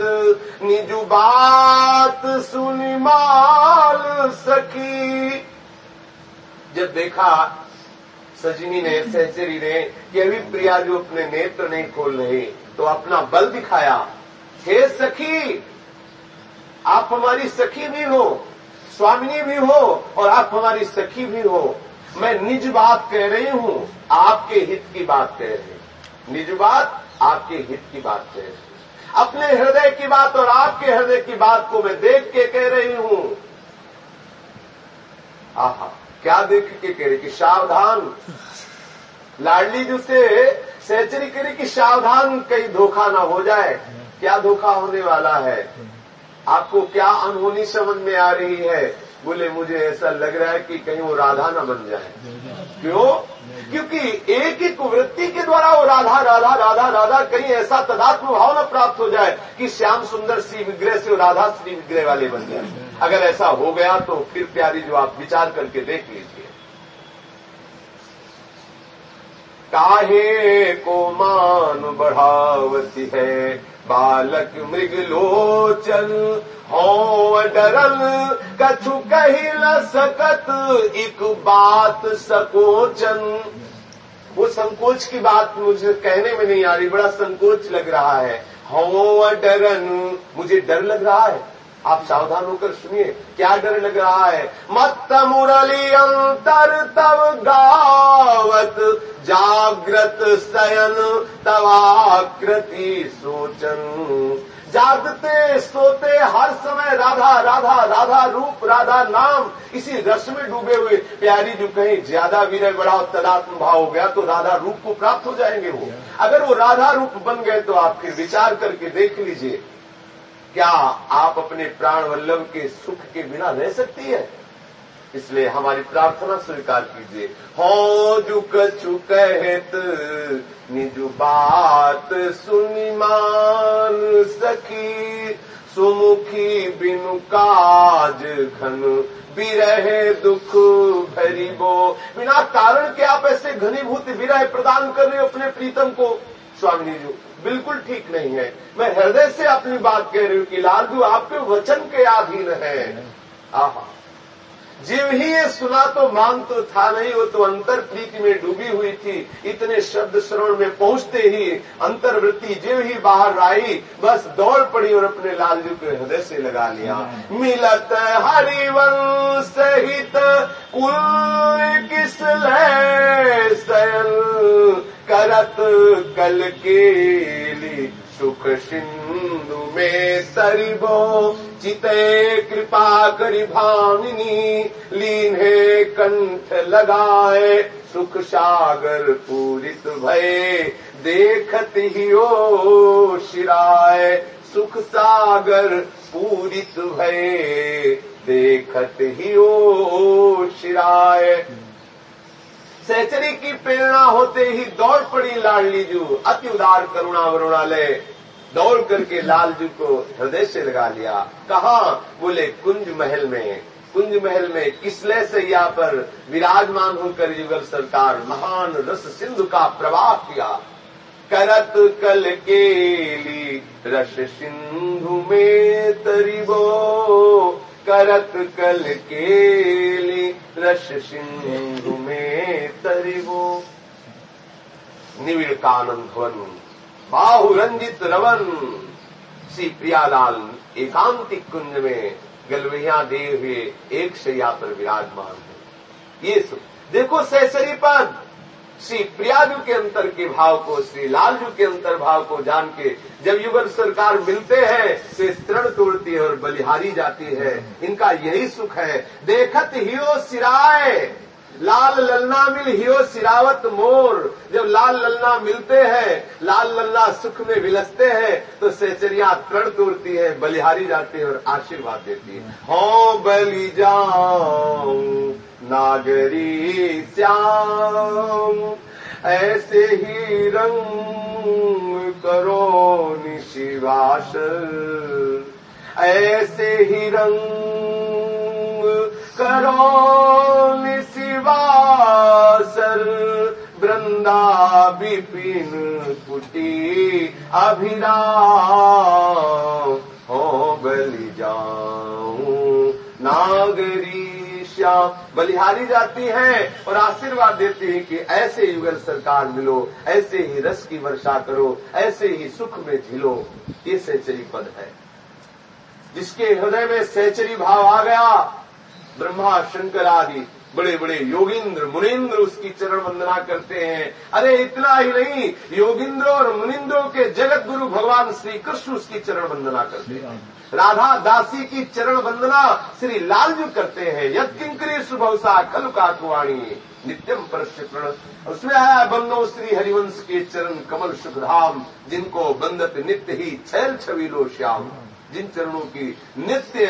निजु बात सुनी माल सकी जब देखा सजनी ने सहचरी ने कि अभी प्रिया जो अपने नेत्र नहीं खोल रहे तो अपना बल दिखाया। हे सखी, आप हमारी सखी भी हो, स्वामिनी भी हो, और आप हमारी सखी भी हो। मैं निज बात कह रही हूँ, आपके हित की बात कह रही निज बात, आपके हित की बात कह रही अपने हृदय की बात और आपके हृदय की बात को मैं देख के कह रही हूँ। आहा। क्या देख के कह रही कि सावधान। लाडली जी से सहचरी रही कि सावधान कहीं धोखा ना हो जाए। क्या धोखा होने वाला है? आपको क्या अनहोनी समझ में आ रही है? बोले, मुझे ऐसा लग रहा है कि कहीं वो राधा ना बन जाए। क्यों? क्योंकि एक एक वृत्ति के द्वारा वो राधा राधा राधा राधा कहीं ऐसा तदात्म भाव न प्राप्त हो जाए कि श्याम सुंदर श्री विग्रह से राधा श्री विग्रह वाले बन जाए। अगर ऐसा हो गया तो फिर प्यारी जो आप विचार करके देख लीजिए। काहे को मान बढ़ावती है? बालक मृग लोचन हो डरल, कछु कही न सकत, एक बात सकोचन। वो संकोच की बात मुझे कहने में नहीं आ रही, बड़ा संकोच लग रहा है। हो डरन, मुझे डर लग रहा है। आप सावधान होकर सुनिए, क्या डर लग रहा है? मत मुरली अंतर तब गावत, जागृत सयन तवाकृति सोचन। जागते सोते हर समय राधा राधा राधा रूप, राधा नाम, इसी रस में डूबे हुए प्यारी जो कहीं ज़्यादा विनय बढ़ाओ, तदात्म भाव हो गया तो राधा रूप को प्राप्त हो जाएँगे वो। अगर वो राधा रूप बन गए तो आप फिर विचार करके देख लीजिए। क्या आप अपने प्राण वल्लभ के सुख के बिना रह सकती है? इसलिए हमारी प्रार्थना स्वीकार कीजिए। हो जुक चुकहित निज बात सुनी मान सकी सुमुखी बिनु काज घन बिरहे दुख भरीबो। बिना कारण के आप ऐसे घनीभूत विरह प्रदान कर रहे हो अपने प्रीतम को। स्वामी जी बिल्कुल ठीक नहीं है। मैं हृदय से अपनी बात कह रही हूँ कि लालजू आपके वचन के अधीन है। आहा। जीव ही ये सुना तो मान तो था नहीं, वो तो अंतर प्रीति में डूबी हुई थी। इतने शब्द श्रवण में पहुँचते ही अंतर्वृत्ति जीव ही बाहर आई, बस दौड़ पड़ी और अपने लालजू के हृदय से लगा लिया। मिलत हरिवंश सहित कुल किस करत कल के सुख सिंधु में सरिबो चिते कृपा करी भामिनी, लीन्हे कंठ लगाए, सुख सागर पूरित भय, देखत ही ओ शिराय सुख सागर पूरित भय, देखत ही ओ शिराय सहचरी की प्रेरणा होते ही दौड़ पड़ी लाडली जू। अति उदार करुणा वरुणालय। दौड़ करके लालजू को हृदय से लगा लिया। कहा, बोले, कुंज महल में। कुंज महल में किसले सैया पर विराजमान होकर युगल सरकार महान रस सिंधु का प्रवाह किया। करत कल केली रस सिंधु में तरिबो। करत कल केली रस सिंधु में तरिबो निविड़ कानंद वन बाहु रंजित रवन श्री प्रियालाल एकांतिक कुंज में गलवैया दे हुए एक शैया पर विराजमान है। ये देखो सैसरी पद श्री प्रियाजू के अंतर के भाव को, श्री लालजू के अंतर भाव को जान के जब युगल सरकार मिलते हैं तो तृण तोड़ती है और बलिहारी जाती है। इनका यही सुख है। देखत हियो सिराय लाल ललना मिल हियो सिरावत मोर। जब लाल ललना मिलते हैं, लाल ललना सुख में विलसते हैं तो सेचरिया तृण तोड़ती है, बलिहारी जाती है और आशीर्वाद देती है। हो, बलि जाऊँ। नागरी श्याम। ऐसे ही रंग करो निशिवास ऐसे ही रंग करो निशिवासर वृंदा विपिन कुटी अभिराम। हो बलि जाऊँ नागरी श्याम बलिहारी जाती हैं और आशीर्वाद देती है कि ऐसे युगल सरकार मिलो, ऐसे ही रस की वर्षा करो, ऐसे ही सुख में झिलो। ये सैचरी पद है। जिसके हृदय में सैचरी भाव आ गया, ब्रह्मा, शंकर आदि बड़े बड़े योगिंद्र, मुनिंद्र उसकी चरण वंदना करते हैं। अरे, इतना ही नहीं, योगिंद्र और मुनिंद्रों के जगत गुरु भगवान श्री कृष्ण उसकी चरण वंदना करते हैं। राधा दासी की चरण वंदना श्री लालजू करते हैं। यद किंकरी सुभवसा कल काकुवाणी नित्यम परस्य प्रण उसमें आया बंदो श्री हरिवंश के चरण कमल सुखधाम जिनको बंदत नित्य ही छैल छवीलो श्याम। जिन चरणों की नित्य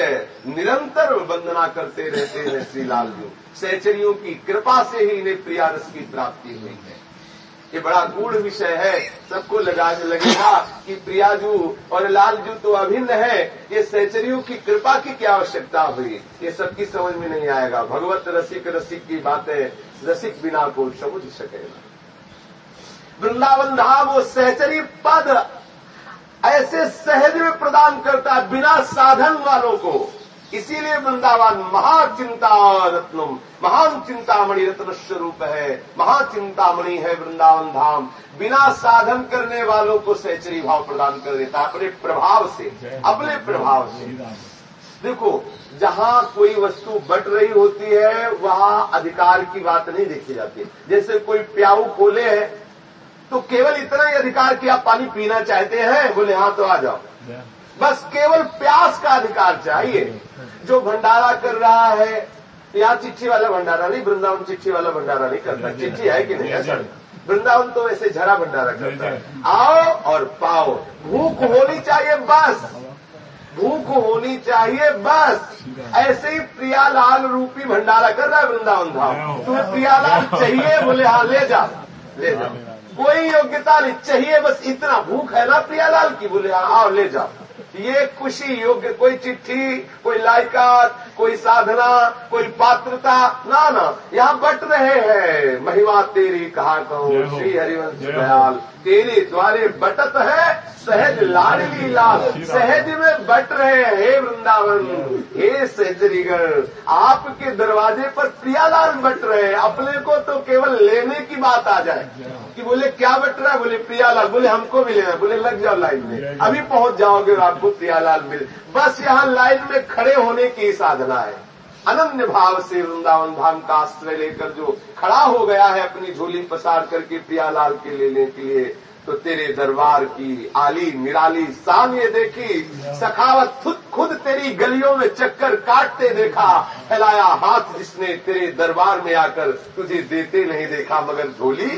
निरंतर वंदना करते रहते हैं श्री लालजू। सहचरियों की कृपा से ही इन्हें प्रियारस की प्राप्ति हुई है। ये बड़ा गूढ़ विषय है। सबको लगा लगेगा कि प्रियाजू और लालजू तो अभिन्न है। ये सहचरियों की कृपा की क्या आवश्यकता हुई? ये सबकी समझ में नहीं आएगा। भगवत रसिक रसिक की बातें रसिक बिना को समझ सकेगा वृंदावन धाम वो सहचरी पद ऐसे सहज में प्रदान करता है बिना साधन वालों को। इसीलिए वृंदावन महाचिंता रत्नम। महान चिंतामणि रत्न स्वरूप है। महाचिंतामणि है वृंदावन धाम। बिना साधन करने वालों को सहचरी भाव प्रदान कर देता है। अपने प्रभाव से, अपने प्रभाव से। देखो, जहाँ कोई वस्तु बट रही होती है, वहाँ अधिकार की बात नहीं देखी जाती। जैसे कोई प्याऊ खोले है तो केवल इतना ही अधिकार कि आप पानी पीना चाहते हैं, बोले हाँ तो आ जाओ। बस केवल प्यास का अधिकार चाहिए। जो भंडारा कर रहा है यहाँ चिट्ठी वाला भंडारा नहीं वृंदावन चिट्ठी वाला भंडारा नहीं करता। चिट्ठी है कि नहीं? ऐसा वृंदावन तो ऐसे झरा भंडारा करता है। आओ और पाओ। भूख होनी चाहिए बस। भूख होनी चाहिए बस। ऐसे ही प्रियालाल रूपी भंडारा कर रहा है वृंदावन धाम। तुम्हें प्रियालाल चाहिए बोले हाँ ले जा ले जाओ। कोई योग्यता नहीं। चाहिए बस इतना। भूख है ना प्रियालाल की? बोले हाँ आओ ले जाओ। ये खुशी योग्य कोई चिट्ठी कोई लायकात कोई साधना कोई पात्रता ना ना। यहाँ बट रहे हैं। महिमा तेरी कहा कहो? श्री हरिवंश दयाल। तेरे द्वारे बटत है सहज लाडली लाल। सहज में बट रहे हैं हे वृंदावन। हे सहजरीगण आपके दरवाजे पर प्रियालाल बट रहे हैं। अपने को तो केवल लेने की बात आ जाए। कि बोले क्या बट रहा है? बोले प्रियालाल। बोले हमको भी लेना बोले लग जाओ लाइन में। अभी पहुँच जाओगे और आपको प्रियालाल मिले। बस यहाँ लाइन में खड़े होने की साधना है। अनन्य भाव से वृंदावन धाम का आश्रय लेकर जो खड़ा हो गया है अपनी झोली पसार करके प्रियालाल के लेने के लिए तो तेरे दरबार की आली, निराली शान ये देखी। सखावत खुद खुद तेरी गलियों में चक्कर काटते देखा। फैलाया हाथ जिसने तेरे दरबार में आकर तुझे देते नहीं देखा, मगर झोली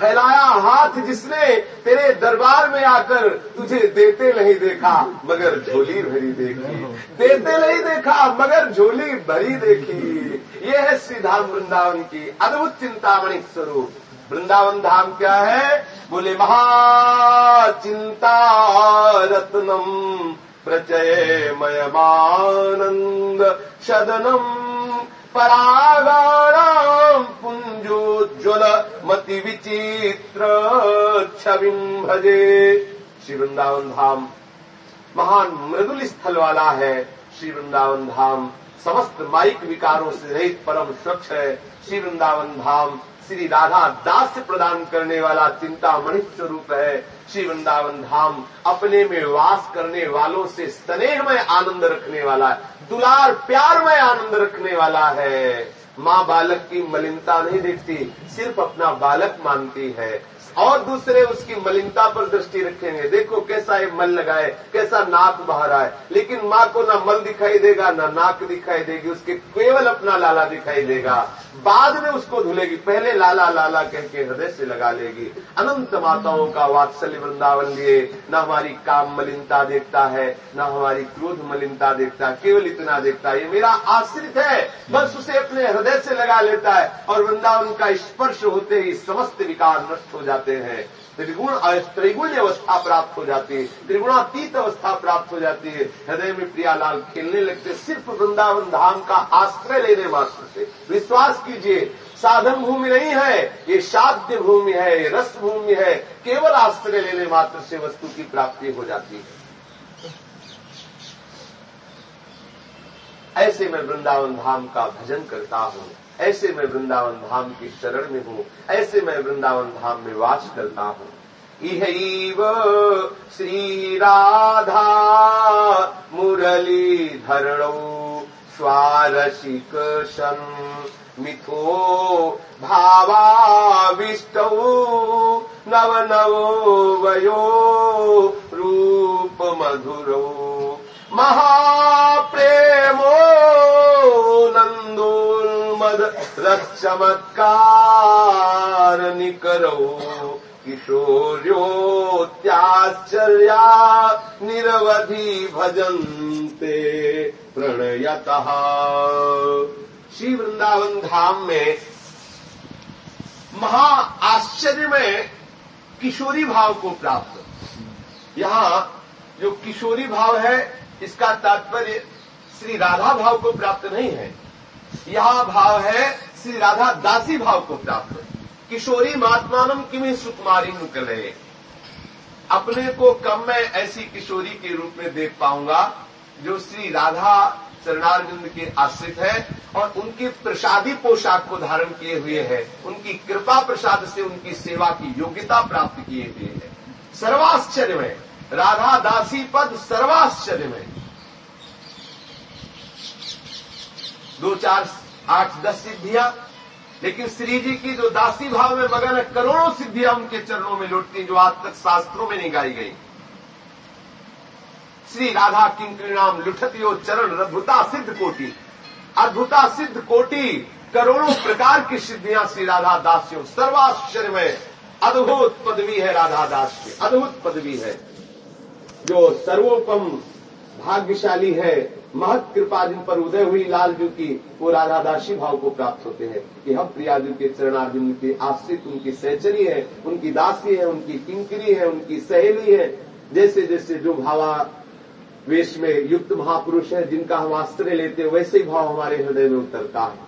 फैलाया हाथ जिसने तेरे दरबार में आकर तुझे देते नहीं देखा, मगर झोली भरी देखी। देते नहीं देखा, मगर झोली भरी देखी। ये है श्रीधाम वृंदावन की अद्भुत चिंतामणि स्वरूप। वृंदावन धाम क्या है? बोले महा चिंता रत्नम प्रचयमयमानंद सदनम परागाणाम पुंजोज्वल मति विचित्र छवि भजे। श्री वृंदावन धाम महान मृदुल स्थल वाला है। श्री वृंदावन धाम समस्त माइक विकारों से रहित परम स्वच्छ है। श्री वृंदावन धाम श्री राधा दास प्रदान करने वाला चिंता मणि स्वरूप है। श्री वृंदावन धाम अपने में वास करने वालों से स्नेह में आनंद रखने वाला है दुलार प्यार में आनंद रखने वाला है। माँ बालक की मलिनता नहीं देखती, सिर्फ़ अपना बालक मानती है। और दूसरे उसकी मलिनता पर दृष्टि रखेंगे। देखो कैसा ये मल लगाए, कैसा नाक बहा रहा है। लेकिन माँ को ना मल दिखाई देगा, ना नाक दिखाई देगी, उसके केवल अपना लाला दिखाई देगा। बाद में उसको धुलेगी, पहले लाला लाला कह के हृदय से लगा लेगी। अनंत माताओं का वात्सल्य वृंदावन लिए न हमारी काम मलिनता देखता है, न हमारी क्रोध मलिनता देखता है, केवल इतना देखता है। ये मेरा आश्रित है, बस उसे अपने हृदय से लगा लेता है और वृंदावन का स्पर्श होते ही समस्त विकार नष्ट हो जाते हैं। त्रिगुण त्रिगुण अवस्था प्राप्त हो जाती है। त्रिगुणातीत अवस्था प्राप्त हो जाती है। हृदय में प्रियालाल खेलने लगते, सिर्फ़ वृंदावन धाम का आश्रय लेने मात्र से। विश्वास कीजिए, साधन भूमि नहीं है, ये शाद्य भूमि है, ये रस भूमि है। केवल आश्रय लेने मात्र से वस्तु की प्राप्ति हो जाती है। ऐसे मैं वृंदावन धाम का भजन करता हूँ। ऐसे मैं वृंदावन धाम की शरण में हूँ, ऐसे मैं वृंदावन धाम में वास करता हूँ। इहैव श्री राधा मुरली धरणौ स्वारसिक शन मिथो भावाविष्टौ नव नवो वयो रूप मधुरौ महाप्रेमो नन्दो रस चमत्कार निकरो किशोर्योत्याश्चर्या निरवधि भजन्ते प्रणयतः। श्री वृंदावन धाम में महा आश्चर्य में किशोरी भाव को प्राप्त। यहाँ जो किशोरी भाव है इसका तात्पर्य श्री राधा भाव को प्राप्त नहीं है। यह भाव है श्री राधा दासी भाव को प्राप्त। किशोरी महात्मानम किमी सुकुमारी निकले अपने को कम मैं ऐसी किशोरी के रूप में देख पाऊँगा, जो श्री राधा चरणारविंद के आश्रित है और उनकी प्रसादी पोशाक को धारण किए हुए है। उनकी कृपा प्रसाद से उनकी सेवा की योग्यता प्राप्त किए हुए है। सर्वाश्चर्य में राधा दासी पद सर्वाश्चर्य में। दो चार आठ दस सिद्धियाँ, लेकिन श्री जी की जो दासी भाव में मगन है करोड़ों सिद्धियाँ उनके चरणों में लौटती, जो आज तक शास्त्रों में नहीं गाई गई। श्री राधा किंकरिणाम लुठतियो चरण अद्भुता सिद्ध कोटि। अद्भुता सिद्ध कोटि करोड़ों प्रकार की सिद्धियाँ श्री राधा दासियों सर्वाश्चर्य में अद्भुत पदवी है राधा दास की, अद्भुत पदवी है। जो सर्वोपम भाग्यशाली है, महत कृपा जिन पर उदय हुई लालजू की, वो राधादासी भाव को प्राप्त होते हैं। कि हम प्रियाजू के चरणार्जुन के आश्रित, उनकी सहचरी है, उनकी दासी है, उनकी किंकरी है, उनकी सहेली है। जैसे जैसे जो भावा वेश में युक्त महापुरुष है, जिनका हम आश्रय लेते हैं, वैसे ही भाव हमारे हृदय में उतरता है।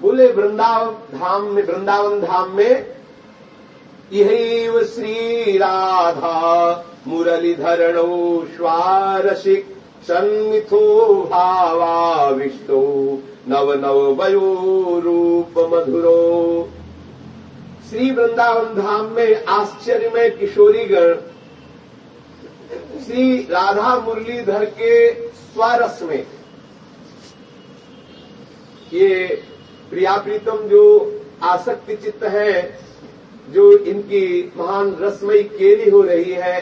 बोले, वृंदावन धाम में वृंदावन धाम में यही श्री राधा मुरलीधरणो श्वारसिक सन्मिथो भावाविष्टो नव नव वयो रूप मधुरो। श्री वृंदावन धाम में आश्चर्य में किशोरीगण, श्री राधा मुरलीधर के स्वरस में। ये प्रिया प्रीतम जो आसक्ति चित्त है, जो इनकी महान रसमयी केली हो रही है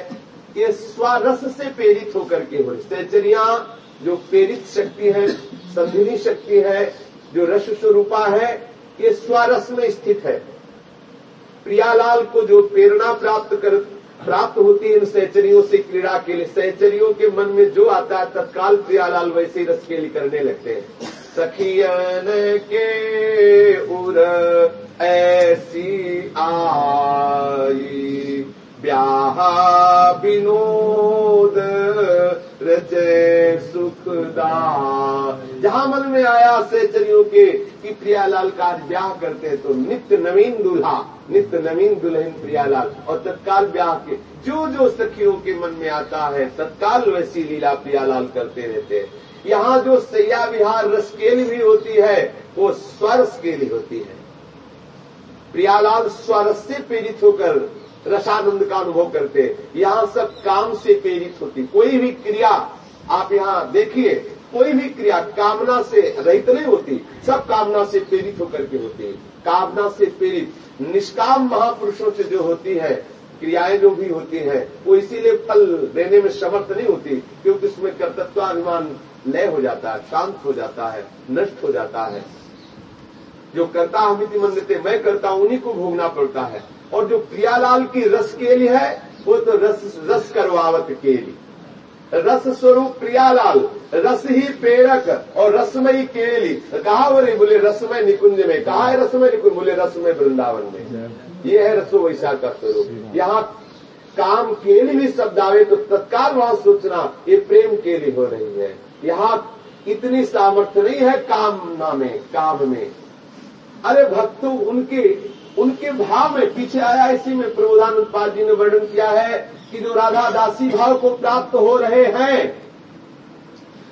ये स्वरस से प्रेरित होकर के हो। सहचरिया जो प्रेरित शक्ति है, संधिनी शक्ति है, जो रस स्वरूपा है, ये स्वरस में स्थित है। प्रियालाल को जो प्रेरणा प्राप्त कर, प्राप्त होती है इन सहचरियों से क्रीड़ा के लिए सहचरियों के मन में जो आता है, तत्काल प्रियालाल वैसे रस के लिए करने लगते हैं। सखियन के उर ऐसी आई। विनोद रचे सुखदा। जहाँ मन में आया सेचरियों के कि प्रियालाल का ब्याह करते तो नित्य नवीन दूल्हा, नित्य नवीन दुल्हन प्रियालाल और तत्काल ब्याह के जो जो सखियों के मन में आता है, तत्काल वैसी लीला प्रियालाल करते रहते हैं। यहाँ जो सैया विहार रसकेली भी होती है, वो स्वर स्केली होती है। प्रियालाल स्वरस से पीड़ित होकर रसानंद का अनुभव करते यहाँ सब काम से प्रेरित होती। कोई भी क्रिया आप यहाँ देखिए, कोई भी क्रिया कामना से रहित नहीं होती। सब कामना से प्रेरित होकर के होती है। कामना से प्रेरित, निष्काम महापुरुषों से जो होती है, क्रियाएँ जो भी होती है, वो इसीलिए फल देने में समर्थ नहीं होती, क्योंकि उसमें कर्तत्वाभिमान लय हो जाता है, शांत हो जाता है, नष्ट हो जाता है। जो करता हमिति मंदिर मैं करता हूँ, उन्हीं को भोगना पड़ता है। और जो प्रियालाल की रस केली है, वो तो रस रस करवावत केली। रस स्वरूप प्रियालाल, रस ही प्रेरक और रसमयी केली। कहा बोले बोले रसमय निकुंज में? कहा है रसमय निकुंज? बोले रसमय वृंदावन में। ये है रसो वैशा का स्वरूप। यहाँ काम केली भी शब्द आवे तो तत्काल वहाँ सोचना, ये प्रेम केली हो रही है। यहाँ इतनी सामर्थ्य नहीं है कामना में काम में। अरे भक्तों, उनके उनके भाव में पीछे आया, इसी में प्रबोधानंद जी ने वर्णन किया है कि जो राधा दासी भाव को प्राप्त हो रहे हैं,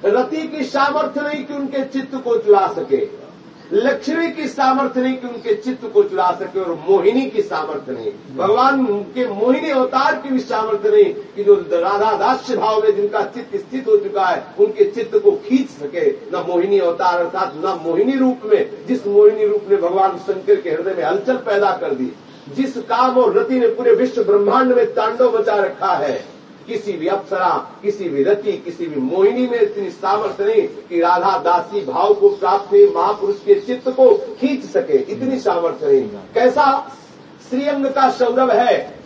रति की सामर्थ्य नहीं कि उनके चित्त को चुरा सके। लक्ष्मी की सामर्थ्य नहीं कि उनके चित्त को चुरा सके और मोहिनी की सामर्थ्य नहीं। भगवान के मोहिनी अवतार की भी सामर्थ्य नहीं कि जो राधा दास्य भाव में जिनका चित्त स्थित हो चुका है, उनके चित्त को खींच सके। न मोहिनी अवतार अर्थात न मोहिनी रूप में। जिस मोहिनी रूप ने भगवान शंकर के हृदय में हलचल पैदा कर दी, जिस काम और रति ने पूरे विश्व ब्रह्मांड में तांडव बचा रखा है किसी भी अप्सरा, किसी भी रति, किसी भी मोहिनी में इतनी सामर्थ्य नहीं कि राधा दासी भाव को प्राप्त हुए महापुरुष के चित्त को खींच सके। इतनी सामर्थ्य नहीं। कैसा श्रीअंग का सौरभ है?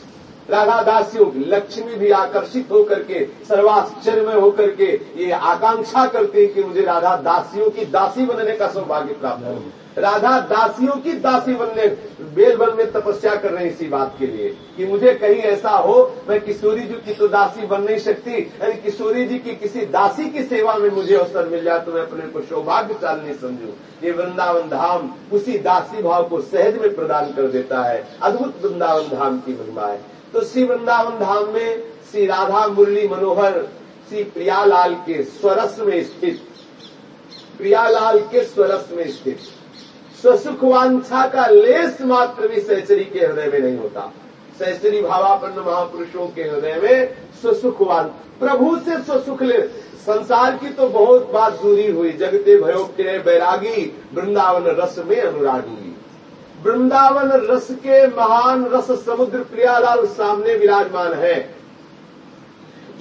राधा दासियों की लक्ष्मी भी आकर्षित होकर के सर्वाश्चर्य में होकर के ये आकांक्षा करते हैं कि मुझे राधा दासियों की दासी बनने का सौभाग्य प्राप्त हो। राधा दासियों की दासी बनने बेलबल में तपस्या कर रहे हैं इसी बात के लिए कि मुझे कहीं ऐसा हो, मैं किशोरी जी की तो दासी बन नहीं सकती। अरे किशोरी जी की किसी दासी की सेवा में मुझे अवसर मिल जाए तो मैं अपने को सौभाग्यशाली नहीं समझू। ये वृंदावन धाम उसी दासी भाव को सहज में प्रदान कर देता है। अद्भुत वृंदावन धाम की महिमा है। तो श्री वृंदावन धाम में श्री राधा मुरली मनोहर, श्री प्रियालाल के स्वरस में स्थित, प्रियालाल के स्वरस में स्थित। स्वसुख वांछा का लेस मात्र भी सहचरी के हृदय में नहीं होता। सहचरी भावापन्न महापुरुषों के हृदय में स्वसुखवान। प्रभु से स्वसुख ले। संसार की तो बहुत बात दूरी हुई। जगते भयो के बैरागी। वृंदावन रस में अनुरागी वृंदावन रस के महान रस समुद्र प्रियालाल सामने विराजमान है।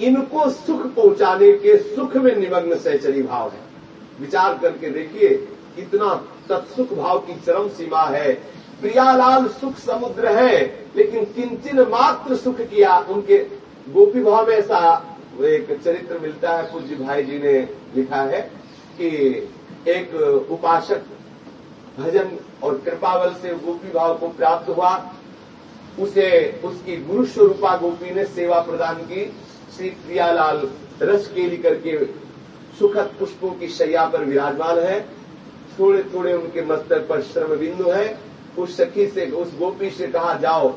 इनको सुख पहुँचाने के सुख में निमग्न सहचरी भाव है। विचार करके देखिए, इतना तत्सुख भाव की चरम सीमा है। प्रियालाल सुख समुद्र है, लेकिन किंचन मात्र सुख किया उनके गोपी भाव में ऐसा एक चरित्र मिलता है, पूज्य भाई जी ने लिखा है कि एक उपासक भजन और कृपावल से गोपी भाव को प्राप्त हुआ। उसे, उसकी गुरु स्वरूपा गोपी ने सेवा प्रदान की। श्री प्रियालाल रस केली करके सुखद पुष्पों की शैया पर विराजमान है। थोड़े थोड़े उनके मस्तक पर श्रम बिंदु है। उस सखी से, उस गोपी से कहा, जाओ,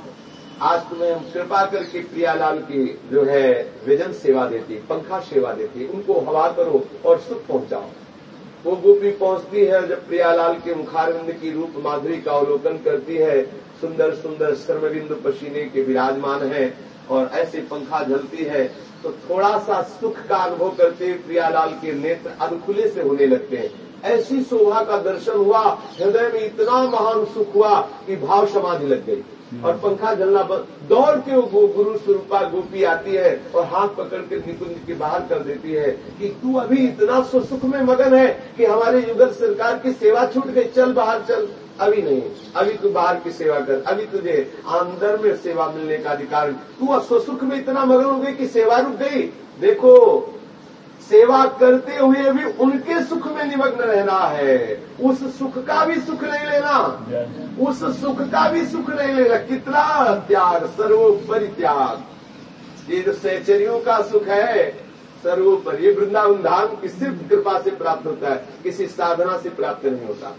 आज तुम्हें हम कृपा करके प्रियालाल की जो है, व्यजन सेवा देती, पंखा सेवा देती, उनको हवा करो और सुख पहुंचाओ। वो गोपी पहुँचती है जब प्रियालाल के मुखारविंद की रूप माधुरी का अवलोकन करती है, सुंदर सुंदर श्रमबिंदु पसीने के विराजमान है और ऐसे पंखा झलती है तो थोड़ा सा सुख का अनुभव करते प्रियालाल के नेत्र अधखुले से होने लगते हैं। ऐसी शोभा का दर्शन हुआ हृदय में इतना महान सुख हुआ कि भाव समाधि लग गई। और पंखा जलना दौड़ के वो गुरु स्वरूपा गोपी आती है और हाथ पकड़ के निकुंज के बाहर कर देती है कि तू अभी इतना सुख में मगन है कि हमारे युगल सरकार की सेवा छूट गई। चल बाहर चल। अभी नहीं। अभी तू बाहर की सेवा कर। अभी तुझे अंदर में सेवा मिलने का अधिकार। तू स्वसुख में इतना मगन हो गई कि सेवा रुक गई। देखो सेवा करते हुए भी उनके सुख में निमग्न रहना है। उस सुख का भी सुख नहीं लेना। उस सुख का भी सुख नहीं लेना। कितना त्याग, सर्वोपरि त्याग। ये सैचरियों का सुख है। सर्वोपरि ये वृंदावन धाम की सिर्फ़ कृपा से प्राप्त होता है, किसी साधना से प्राप्त नहीं होता।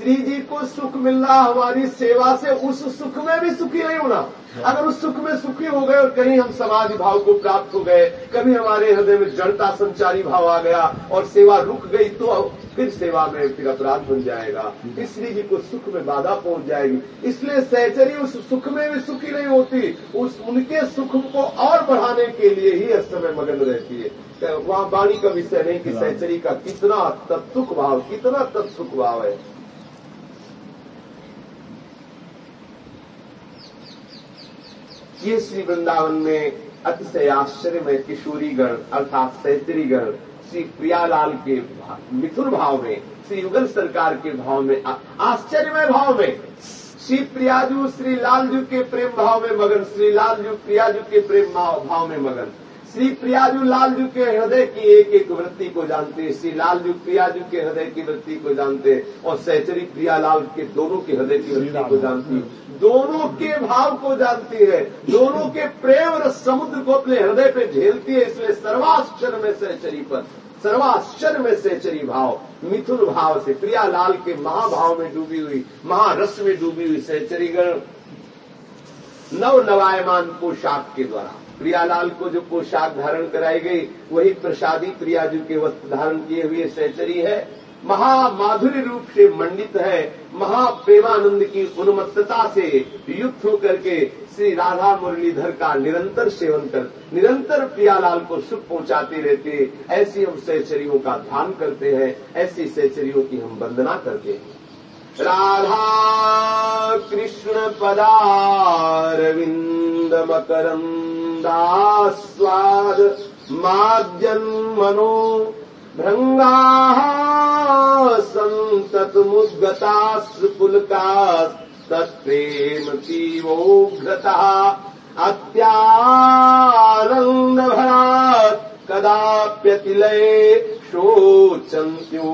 श्री जी को सुख मिलना हमारी सेवा से उस सुख में भी सुखी नहीं होना। अगर उस सुख में सुखी हो गए और कहीं हम समाधि भाव को प्राप्त हो गए कभी हमारे हृदय में जड़ता संचारी भाव आ गया और सेवा रुक गई तो फिर सेवा में फिर अपराध बन जाएगा। श्री जी को सुख में बाधा पहुँच जाएगी। इसलिए सहचरी उस सुख में भी सुखी नहीं होती। उस उनके सुख को और बढ़ाने के लिए ही इस समय मगन रहती है। वहाँ वाणी का विषय नहीं कि सहचरी का कितना तत्सुख भाव कितना तत्सुख भाव है। ये श्री वृंदावन में अतिशय आश्चर्यमय किशोरीगढ़ अर्थात सैत्रीगढ़ श्री प्रियालाल के मिथुन भाव में, श्री युगल सरकार के भाव में आश्चर्यमय भाव में, श्री प्रियाजू, श्री लालजू के प्रेम भाव में मगन, श्री लालजू प्रियाजू के प्रेम भाव में मगन। श्री प्रियाजू लालजू के हृदय की एक एक वृत्ति को जानते हैं। श्री लालजू प्रियाजू के हृदय की वृत्ति को जानते हैं और सहचरी प्रियालाल के दोनों के हृदय की वृत्ति को जानती है। दोनों के भाव को जानती है। दोनों के प्रेम और समुद्र को अपने हृदय पे झेलती है, इसलिए सर्वाश्चर्य में सहचरी पर, सर्वाश्चर्य में सहचरी भाव, मिथुन भाव से प्रियालाल के महाभाव में डूबी हुई, महारस में डूबी हुई सहचरीगण नव नवायमान पोशाक के द्वारा। प्रियालाल को जो पोशाक धारण कराई गई, वही प्रसादी प्रियाजू के वस्त्र धारण किए हुए सहचरी है। महामाधुर्य रूप से मंडित है। महाप्रेमानंद की उन्मत्तता से युक्त होकर के श्री राधा मुरलीधर का निरंतर सेवन कर, निरंतर प्रियालाल को सुख पहुंचाते रहते, ऐसी हम सहचरियों का ध्यान करते हैं, ऐसी सहचरियों की हम वंदना करते हैं। राधा कृष्ण पदारविंद मकरम वृन्दास्वाद माद्यन्मनो भृङ्गाः सन्ततमुद्गतास्पुलकास्तत्प्रेमतीवोघ्रतः अत्यानन्दभरात् कदाप्यतिलये शोचन्त्यो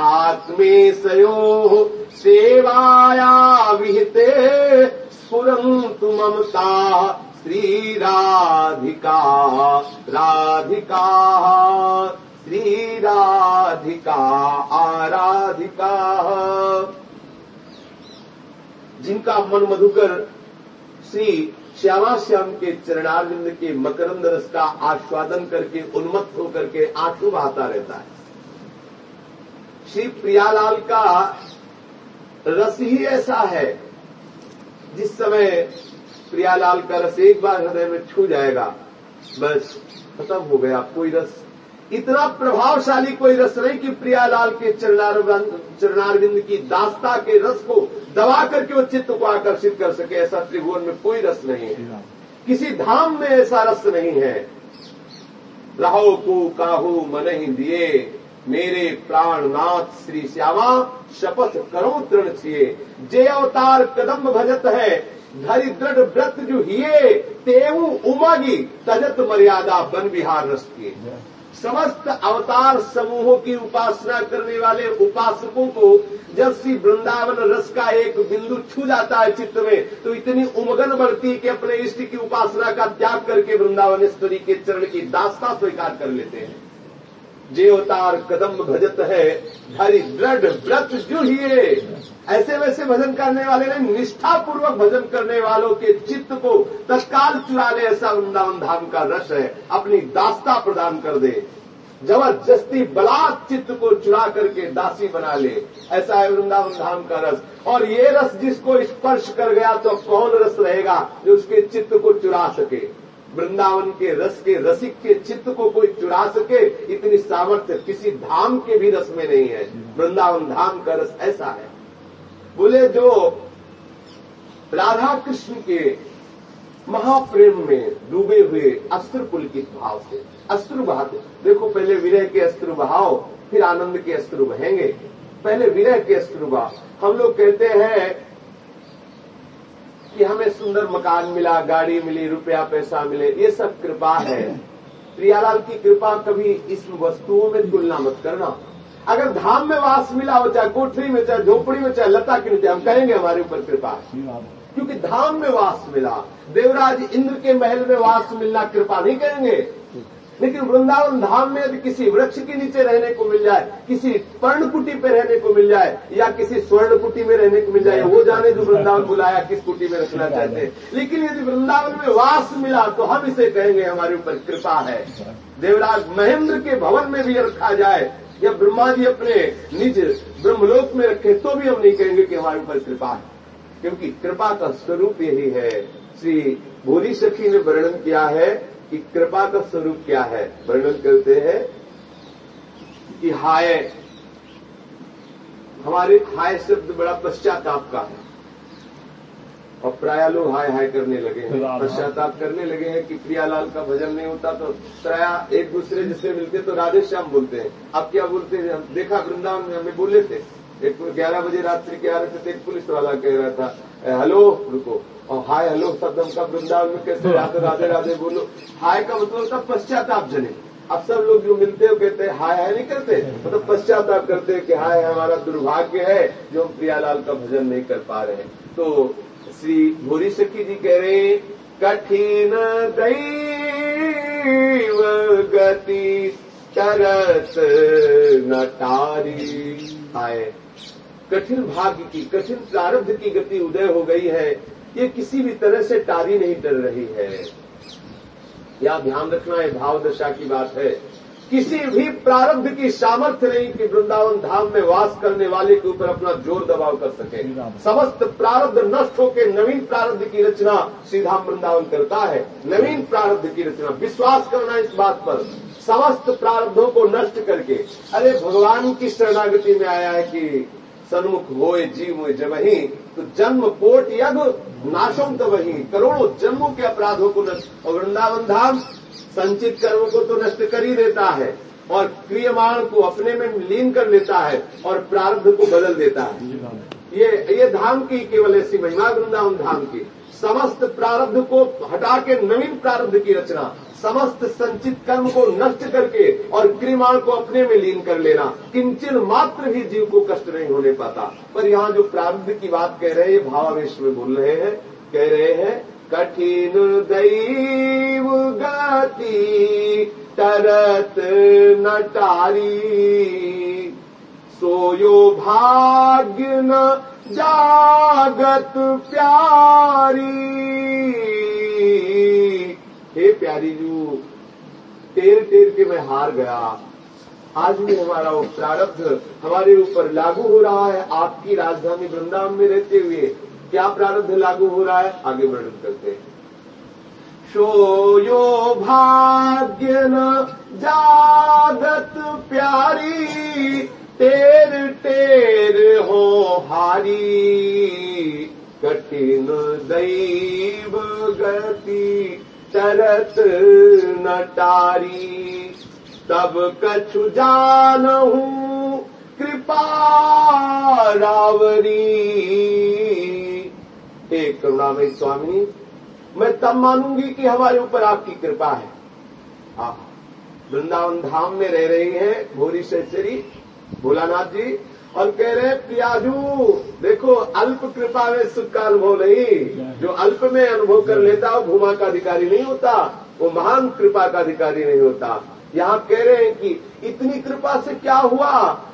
आत्मेशयोः सेवाया विहिते स्फुरन्तु ममताः श्रीराधिका, राधिका राधिका श्री राधिका आराधिका। जिनका मन मधुकर श्री श्यामा श्याम के चरणारविंद के मकरंद रस का आस्वादन करके, उन्मत्त होकर के आँसू बहाता रहता है। श्री प्रियालाल का रस ही ऐसा है, जिस समय प्रियालाल का रस एक बार हृदय में छू जाएगा। बस खत्म हो गया कोई रस। इतना प्रभावशाली कोई रस नहीं कि प्रियालाल के चरणारविंद की दास्ता के रस को दबा करके वो चित्त को आकर्षित कर सके ऐसा त्रिभुवन में कोई रस नहीं है। किसी धाम में ऐसा रस नहीं है। रहो को काहू मन ही दिए मेरे प्राणनाथ श्री श्यामा, शपथ करो तृण छिए जे अवतार कदम भजत है, धरि दृढ़ व्रत जो हिए तेऊ उमगी, तजत मर्यादा बन बिहार रस किए समस्त अवतार समूहों की उपासना करने वाले उपासकों को, जब श्री वृंदावन रस का एक बिंदु छू जाता है चित्त में तो इतनी उमगन बढ़ती है कि अपने इष्ट की उपासना का त्याग करके वृंदावनेश्वरी के चरण की दास्ता स्वीकार कर लेते हैं। जे अवतार कदम भजत है, हरि दृढ़ व्रत जुहिए ऐसे वैसे भजन करने वाले ने निष्ठा पूर्वक भजन करने वालों के चित्त को तत्काल चुरा ले, ऐसा वृंदावन धाम का रस है। अपनी दास्ता प्रदान कर दे। ज़बरदस्ती बलात् चित्त को चुरा करके दासी बना ले। ऐसा है वृंदावन धाम का रस। और ये रस जिसको स्पर्श कर गया तो कौन रस रहेगा जो उसके चित्त को चुरा सके? वृंदावन के रस के, रसिक के चित्त को कोई चुरा सके, इतनी सामर्थ्य किसी धाम के भी रस में नहीं है। वृंदावन धाम का रस ऐसा है। बोले जो राधा कृष्ण के महाप्रेम में डूबे हुए अस्त्र पुलकित भाव से, अस्त्र बहाते। देखो, पहले विरह के अस्त्र बहाओ, फिर आनंद के अस्त्र बहेंगे। पहले विरह के अस्त्र बहाव हम लोग कहते हैं कि हमें सुंदर मकान मिला, गाड़ी मिली, रुपया, पैसा मिले, ये सब कृपा है। प्रियालाल की कृपा कभी इस वस्तुओं में तुलना मत करना। अगर धाम में वास मिला हो, चाहे कोठरी में, चाहे झोपड़ी में, चाहे लता के हम कहेंगे हमारे ऊपर कृपा। क्योंकि धाम में वास मिला, देवराज इंद्र के महल में वास मिलना कृपा नहीं कहेंगे लेकिन वृंदावन धाम में यदि किसी वृक्ष के नीचे रहने को मिल जाए, किसी पर्णकुटी पे रहने को मिल जाए, या किसी स्वर्ण कुटी में रहने को मिल जाए, वो जाने जो वृंदावन बुलाया, किस कुटी में रखना चाहते हैं। लेकिन यदि वृंदावन में वास मिला तो हम इसे कहेंगे, हमारे ऊपर कृपा है। देवराज महेंद्र के भवन में भी रखा जाए, या ब्रह्मा जी अपने निज ब्रह्मलोक में रखे तो भी हम नहीं कहेंगे कि हमारे ऊपर कृपा है। क्योंकि कृपा का स्वरूप यही है। श्री भूरी सखी ने वर्णन किया है कि कृपा का स्वरूप क्या है? वर्णन करते हैं कि हाय हमारे हाय शब्द बड़ा पश्चाताप का है। और प्राय लोग हाय हाय करने लगे हैं। पश्चाताप करने लगे हैं कि प्रियालाल का भजन नहीं होता तो प्राय एक दूसरे जिससे मिलते तो राधे श्याम बोलते हैं। अब क्या बोलते हैं? हम देखा वृंदावन में हमें बोले थे। एक ग्यारह बजे रात्रि के आ रहे थे एक पुलिस वाला कह रहा था हेलो रुको। और हाय हेलो शब्द का वृंदावन में कैसे राधे राधे राधे बोलो। हाय का मतलब था पश्चाताप जने। अब सब लोग जो मिलते हो कहते हैं, हाय हाय नहीं करते। मतलब पश्चाताप करते हैं कि हाय, हमारा दुर्भाग्य है जो हम प्रियालाल का भजन नहीं कर पा रहे हैं। तो श्री भूरी सखी जी कह रहे कठिन दैव गति तरत नटारी आए कठिन भाग्य की, कठिन प्रारब्ध की गति उदय हो गई है। ये किसी भी तरह से टारी नहीं डर रही है। या ध्यान रखना है भाव दशा की बात है। किसी भी प्रारब्ध की सामर्थ्य नहीं कि वृंदावन धाम में वास करने वाले के ऊपर अपना ज़ोर दबाव कर सके। समस्त प्रारब्ध नष्ट होकर नवीन प्रारब्ध की रचना सीधा वृंदावन करता है। नवीन प्रारब्ध की रचना, विश्वास करना इस बात पर। समस्त प्रारब्धों को नष्ट करके, अरे भगवान की शरणागति में आया है कि सन्मुख होए जीव जब वही तो जन्म कोट यग नाशम तो वही करोड़ों जन्मों के अपराधों को नष्ट और वृंदावन धाम संचित कर्म को तो नष्ट कर ही देता है और क्रियमाण को अपने में लीन कर लेता है और प्रारब्ध को बदल देता है। ये ये धाम की केवल ऐसी महिमा वृंदावन धाम की। समस्त प्रारब्ध को हटा के नवीन प्रारब्ध की रचना समस्त संचित कर्म को नष्ट करके और क्रियमाण को अपने में लीन कर लेना। किंचन मात्र भी जीव को कष्ट नहीं होने पाता। पर यहाँ जो प्रारब्ध की बात कह रहे हैं भावावेश में बोल रहे हैं। कह रहे हैं, कठिन दैव गति तरत नटारी सोयो भाग्य न जागत प्यारी। हे प्यारी जू, तेर तेर के मैं हार गया। आज भी हमारा वो प्रारब्ध हमारे ऊपर लागू हो रहा है। आपकी राजधानी वृंदावन में रहते हुए क्या प्रारब्ध लागू हो रहा है? आगे वर्णन करते हैं। शोयो भाग्य न जागत प्यारी टेर टेर हो हारी। कठिन दैव गति तरत नटारी, तब कछु जानहू। कृपा रावरी। हे करुणामय स्वामी, मैं तब मानूँगी कि हमारे ऊपर आपकी कृपा है। आप वृंदावन धाम में रह रही हैं भोरी सहचरी भोलानाथ जी और कह रहे प्रियाजू, देखो, अल्प कृपा में सुख का अनुभव नहीं। जो अल्प में अनुभव कर लेता, वो भूमा का अधिकारी नहीं होता, वो महान कृपा का अधिकारी नहीं होता। यहाँ कह रहे हैं कि इतनी कृपा से क्या हुआ?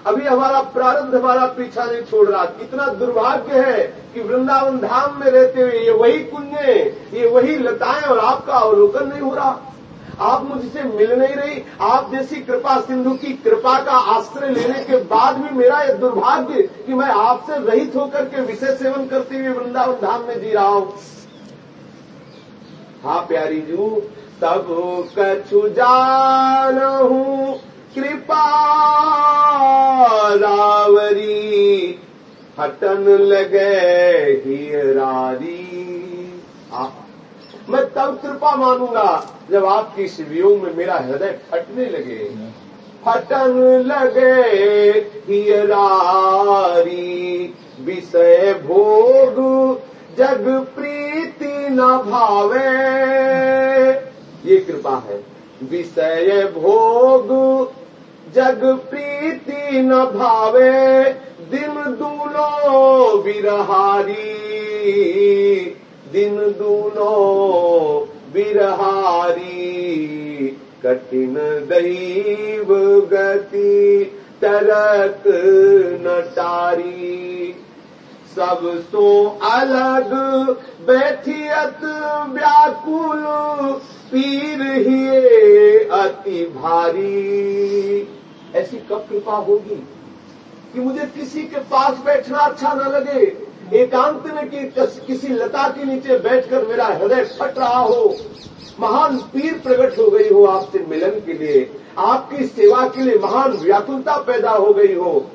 अभी हमारा प्रारंभ, हमारा पीछा नहीं छोड़ रहा। कितना दुर्भाग्य है कि वृंदावन धाम में रहते हुए ये वही कुंजे ये वही लताएँ और आपका अवलोकन नहीं हो रहा। आप मुझसे मिल नहीं रही। आप जैसी कृपा सिंधु की कृपा का आश्रय लेने के बाद भी मेरा ये दुर्भाग्य कि मैं आपसे रहित होकर के विषय सेवन करते हुए वृंदावन धाम में जी रहा हूँ। हाँ प्यारी जू, तब कछु जानहू, कृपा रावरी, हटन लगे हियरारी मैं तब कृपा मानूँगा, जब आपकी इस वियोग में मेरा हृदय फटने लगे। फटन लगे हियरारी विषय भोग, जग प्रीति न भावे। ये कृपा है। विषय भोग, जग प्रीति न भावे। दिन दूलो बिरहारी। दिन दूलो बिरहारी, कठिन दैव गति तरत नटारी। सब सो अलग बैठियत व्याकुल, पीर ही अति भारी। ऐसी कब कृपा होगी कि मुझे किसी के पास बैठना अच्छा न लगे? एकांत में कि किसी लता के नीचे बैठकर मेरा हृदय फट रहा हो। महान पीर प्रकट हो गई हो आपसे मिलन के लिए। आपकी सेवा के लिए महान व्याकुलता पैदा हो गई हो।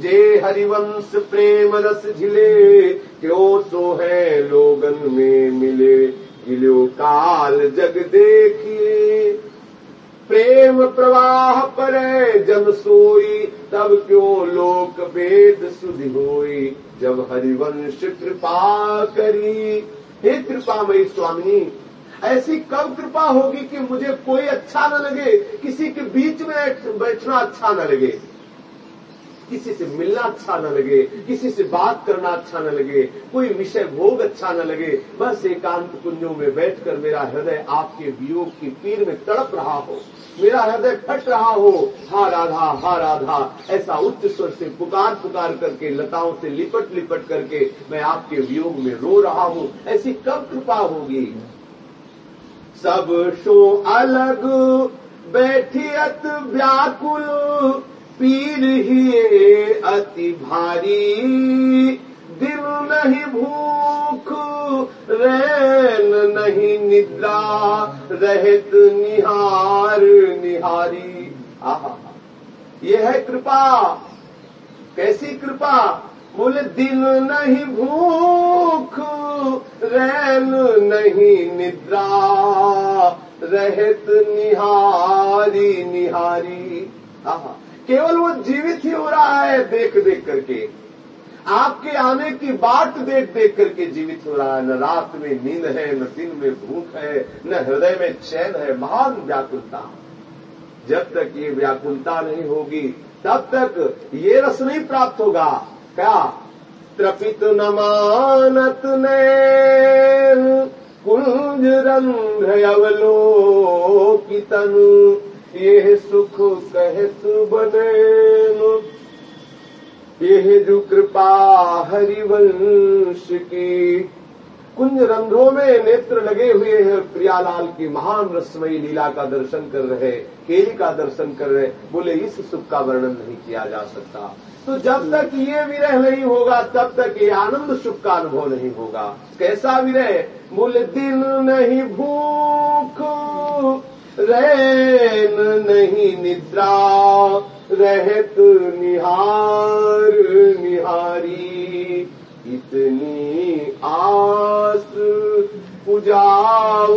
जे हरिवंश प्रेम रस झिले, क्यों सो है लोगन में मिले? गिलो काल जग देखिए। प्रेम प्रवाह पर जब सोई, तब क्यों लोक वेद सुधि होई? जब हरिवंश कृपा करी, हे कृपा मई स्वामी ऐसी कब कृपा होगी कि मुझे कोई अच्छा न लगे, किसी के बीच में बैठना अच्छा न लगे? किसी से मिलना अच्छा न लगे, किसी से बात करना अच्छा न लगे, कोई विषय भोग अच्छा न लगे, बस एकांत कुंजों में बैठकर मेरा हृदय आपके वियोग की पीर में तड़प रहा हो, मेरा हृदय फट रहा हो, हा राधा हा राधा, ऐसा उच्च स्वर से पुकार पुकार करके, लताओं से लिपट लिपट करके मैं आपके वियोग में रो रहा हूँ, ऐसी कब कृपा होगी? सब शो अलग बैठियत व्याकुल पीर ही अति भारी। दिल नहीं भूख, रैन नहीं निद्रा, रहत निहार निहारी। आहा। ये है कृपा। कैसी कृपा? बोले दिन नहीं भूख, रैन नहीं निद्रा, रहत निहारी निहारी। आहा। केवल वो जीवित ही हो रहा है, देख देख करके। आपके आने की बात देख देख करके जीवित हो रहा है। न रात में नींद है, न दिन में भूख है, न हृदय में चैन है। महान व्याकुलता। जब तक ये व्याकुलता नहीं होगी, तब तक ये रस नहीं प्राप्त होगा। क्या? त्रपित न मानत ने कुंज रंग अवलोकितनु। ये सुख कहत बने ये जो कृपा हरिवंश की, कुंज रंध्रों में नेत्र लगे हुए हैं प्रियालाल की महान रसमयी लीला का दर्शन कर रहे, केली का दर्शन कर रहे, बोले, इस सुख का वर्णन नहीं किया जा सकता। तो जब तक ये विरह नहीं होगा, तब तक ये आनंद सुख का अनुभव नहीं होगा। कैसा विरह? बोले दिल नहीं भूख। रैन नहीं निद्रा, रहत निहार निहारी। इतनी आस पुजाओ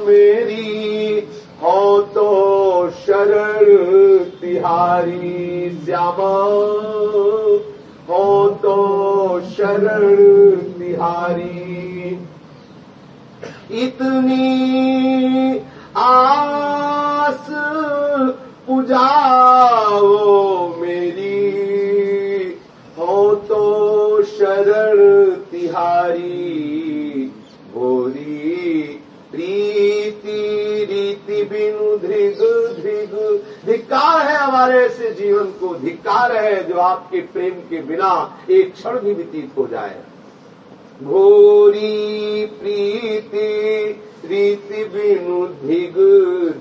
मेरी, हो तो शरण तिहारी श्यामा। हो तो शरण तिहारी। इतनी आस पुजाओ मेरी। हो तो शरण तिहारी, भोरी, प्रीति, रीति बिनु धिग धिग। धिक्कार है हमारे ऐसे जीवन को धिक्कार है जो आपके प्रेम के बिना एक क्षण भी व्यतीत हो जाए। घोरी प्रीति, रीति बिनु धिग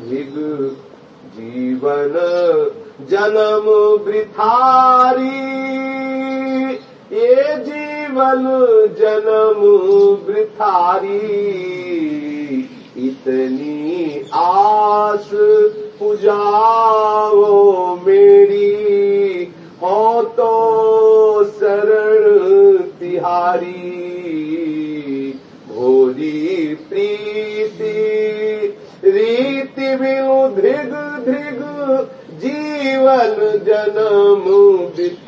धिग। जीवन जन्म वृथारी। ये जीवन जन्म वृथारी। इतनी आस पुजाओ मेरी। हो तो शरण तिहारी।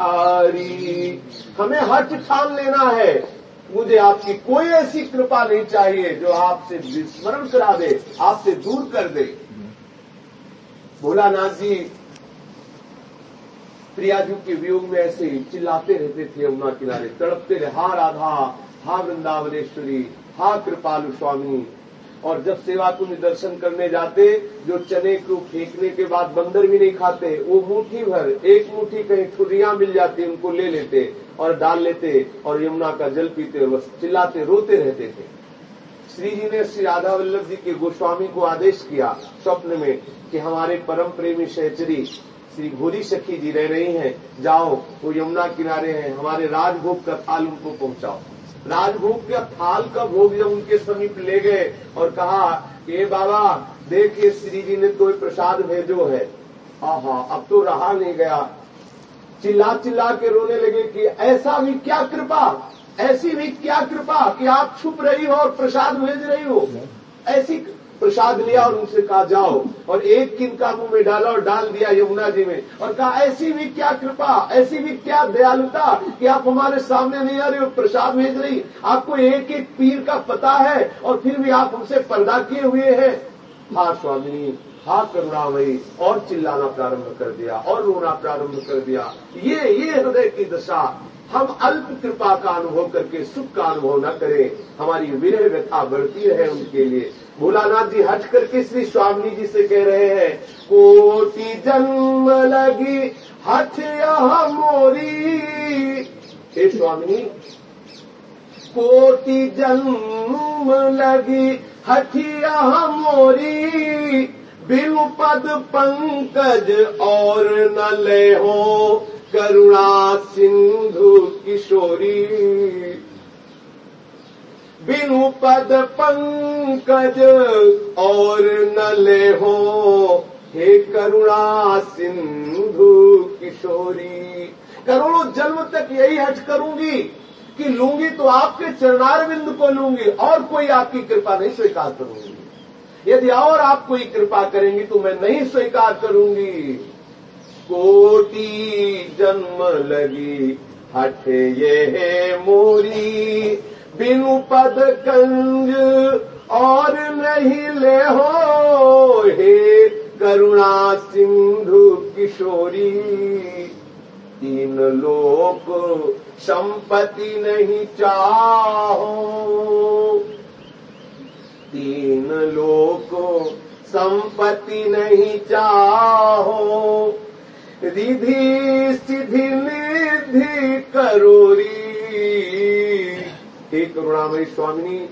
बिहारी हमें हट ठान लेना है। मुझे आपकी कोई ऐसी कृपा नहीं चाहिए जो आपसे विस्मरण करा दे, आपसे दूर कर दे। भोलानाथ जी, प्रियाजू के वियोग में ऐसे ही चिल्लाते रहते थे यमुना किनारे, तड़पते रहे। हा राधा, हा वृंदावनेश्वरी, हा कृपालु स्वामी। और जब सेवा कुंज दर्शन करने जाते, जो चने को फेंकने के बाद बंदर भी नहीं खाते, वो मुट्ठी भर, एक मुट्ठी कहीं ठुरियाँ मिल जाती, उनको ले लेते और डाल लेते और यमुना का जल पीते और बस चिल्लाते, रोते रहते थे। श्री जी ने श्री राधा वल्लभ जी के गोस्वामी को आदेश किया, स्वप्न में, कि हमारे परम प्रेमी सहचरी श्री भूरी सखी जी रह रही हैं, जाओ, वो यमुना किनारे हैं, हमारे राजभोग का थाल उनको पहुंचाओ। राजभोग का थाल का भोग जब उनके समीप ले गए और कहा ये बाबा देखिए श्री जी ने कोई प्रसाद भेजो है। आहा, अब तो रहा नहीं गया। चिल्ला चिल्ला के रोने लगे कि, ऐसा भी क्या कृपा? ऐसी भी क्या कृपा कि आप छुप रही हो और प्रसाद भेज रही हो? ऐसी प्रसाद लिया और उनसे कहा, जाओ। और एक किनका मुँह में डाला और डाल दिया यमुना जी में। और कहा, ऐसी भी क्या कृपा, ऐसी भी क्या दयालुता कि आप हमारे सामने नहीं आ रहे हो प्रसाद भेज रही? आपको एक एक पीर का पता है और फिर भी आप हमसे पर्दा किए हुए हैं। हा स्वामी, हा करुणामयी और चिल्लाना प्रारंभ कर दिया, और रोना प्रारंभ कर दिया। ये ये हृदय की दशा हम अल्प कृपा का अनुभव करके सुख का अनुभव न करें। हमारी विरह व्यथा बढ़ती रहे उनके लिए। भोलानाथ जी हट करके श्री स्वामी जी से कह रहे हैं, कोटि जन्म लगी हठ यह मोरी। हे स्वामी, कोटि जन्म लगी हठिया मोरी। बिनु पद पंकज और न ले हो करुणा सिंधु किशोरी। बिनु पद पंकज और न ले हो, हे करुणा सिंधु किशोरी। करोड़ों जन्म तक यही हट करूँगी कि लूँगी तो आपके चरणारविंद को लूँगी, और कोई आपकी कृपा नहीं स्वीकार करूँगी। यदि और आप कोई कृपा करेंगी तो मैं नहीं स्वीकार करूँगी। कोटि जन्म लगी, हठ ये मोरी। बिनु पद कंज और नहीं ले हो हे करुणा सिंधु किशोरी। तीन लोक संपत्ति नहीं चाहो। तीन लोक संपत्ति नहीं चाहो। रिधि सिधि निधि करोरी। हे करुणामयी स्वामिनी,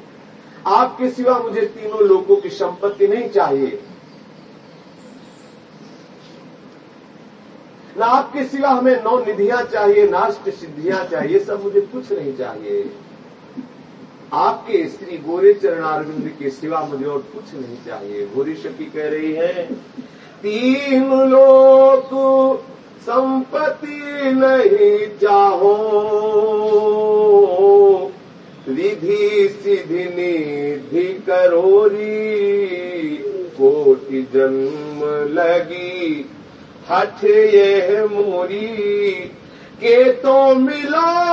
आपके सिवा मुझे तीनों लोगों की संपत्ति नहीं चाहिए। न आपके सिवा हमें नौ निधियाँ चाहिए नाष्ट सिद्धियाँ चाहिए, सब मुझे कुछ नहीं चाहिए। आपके स्त्री गोरे चरणारविंद के सिवा मुझे और कुछ नहीं चाहिए। गोरी शकी कह रही है तीन लोक संपत्ति नहीं चाहो। रिधि सिधि निधि करोरी, कोटि जन्म लगी। हठ ये मोरी के तो मिलो।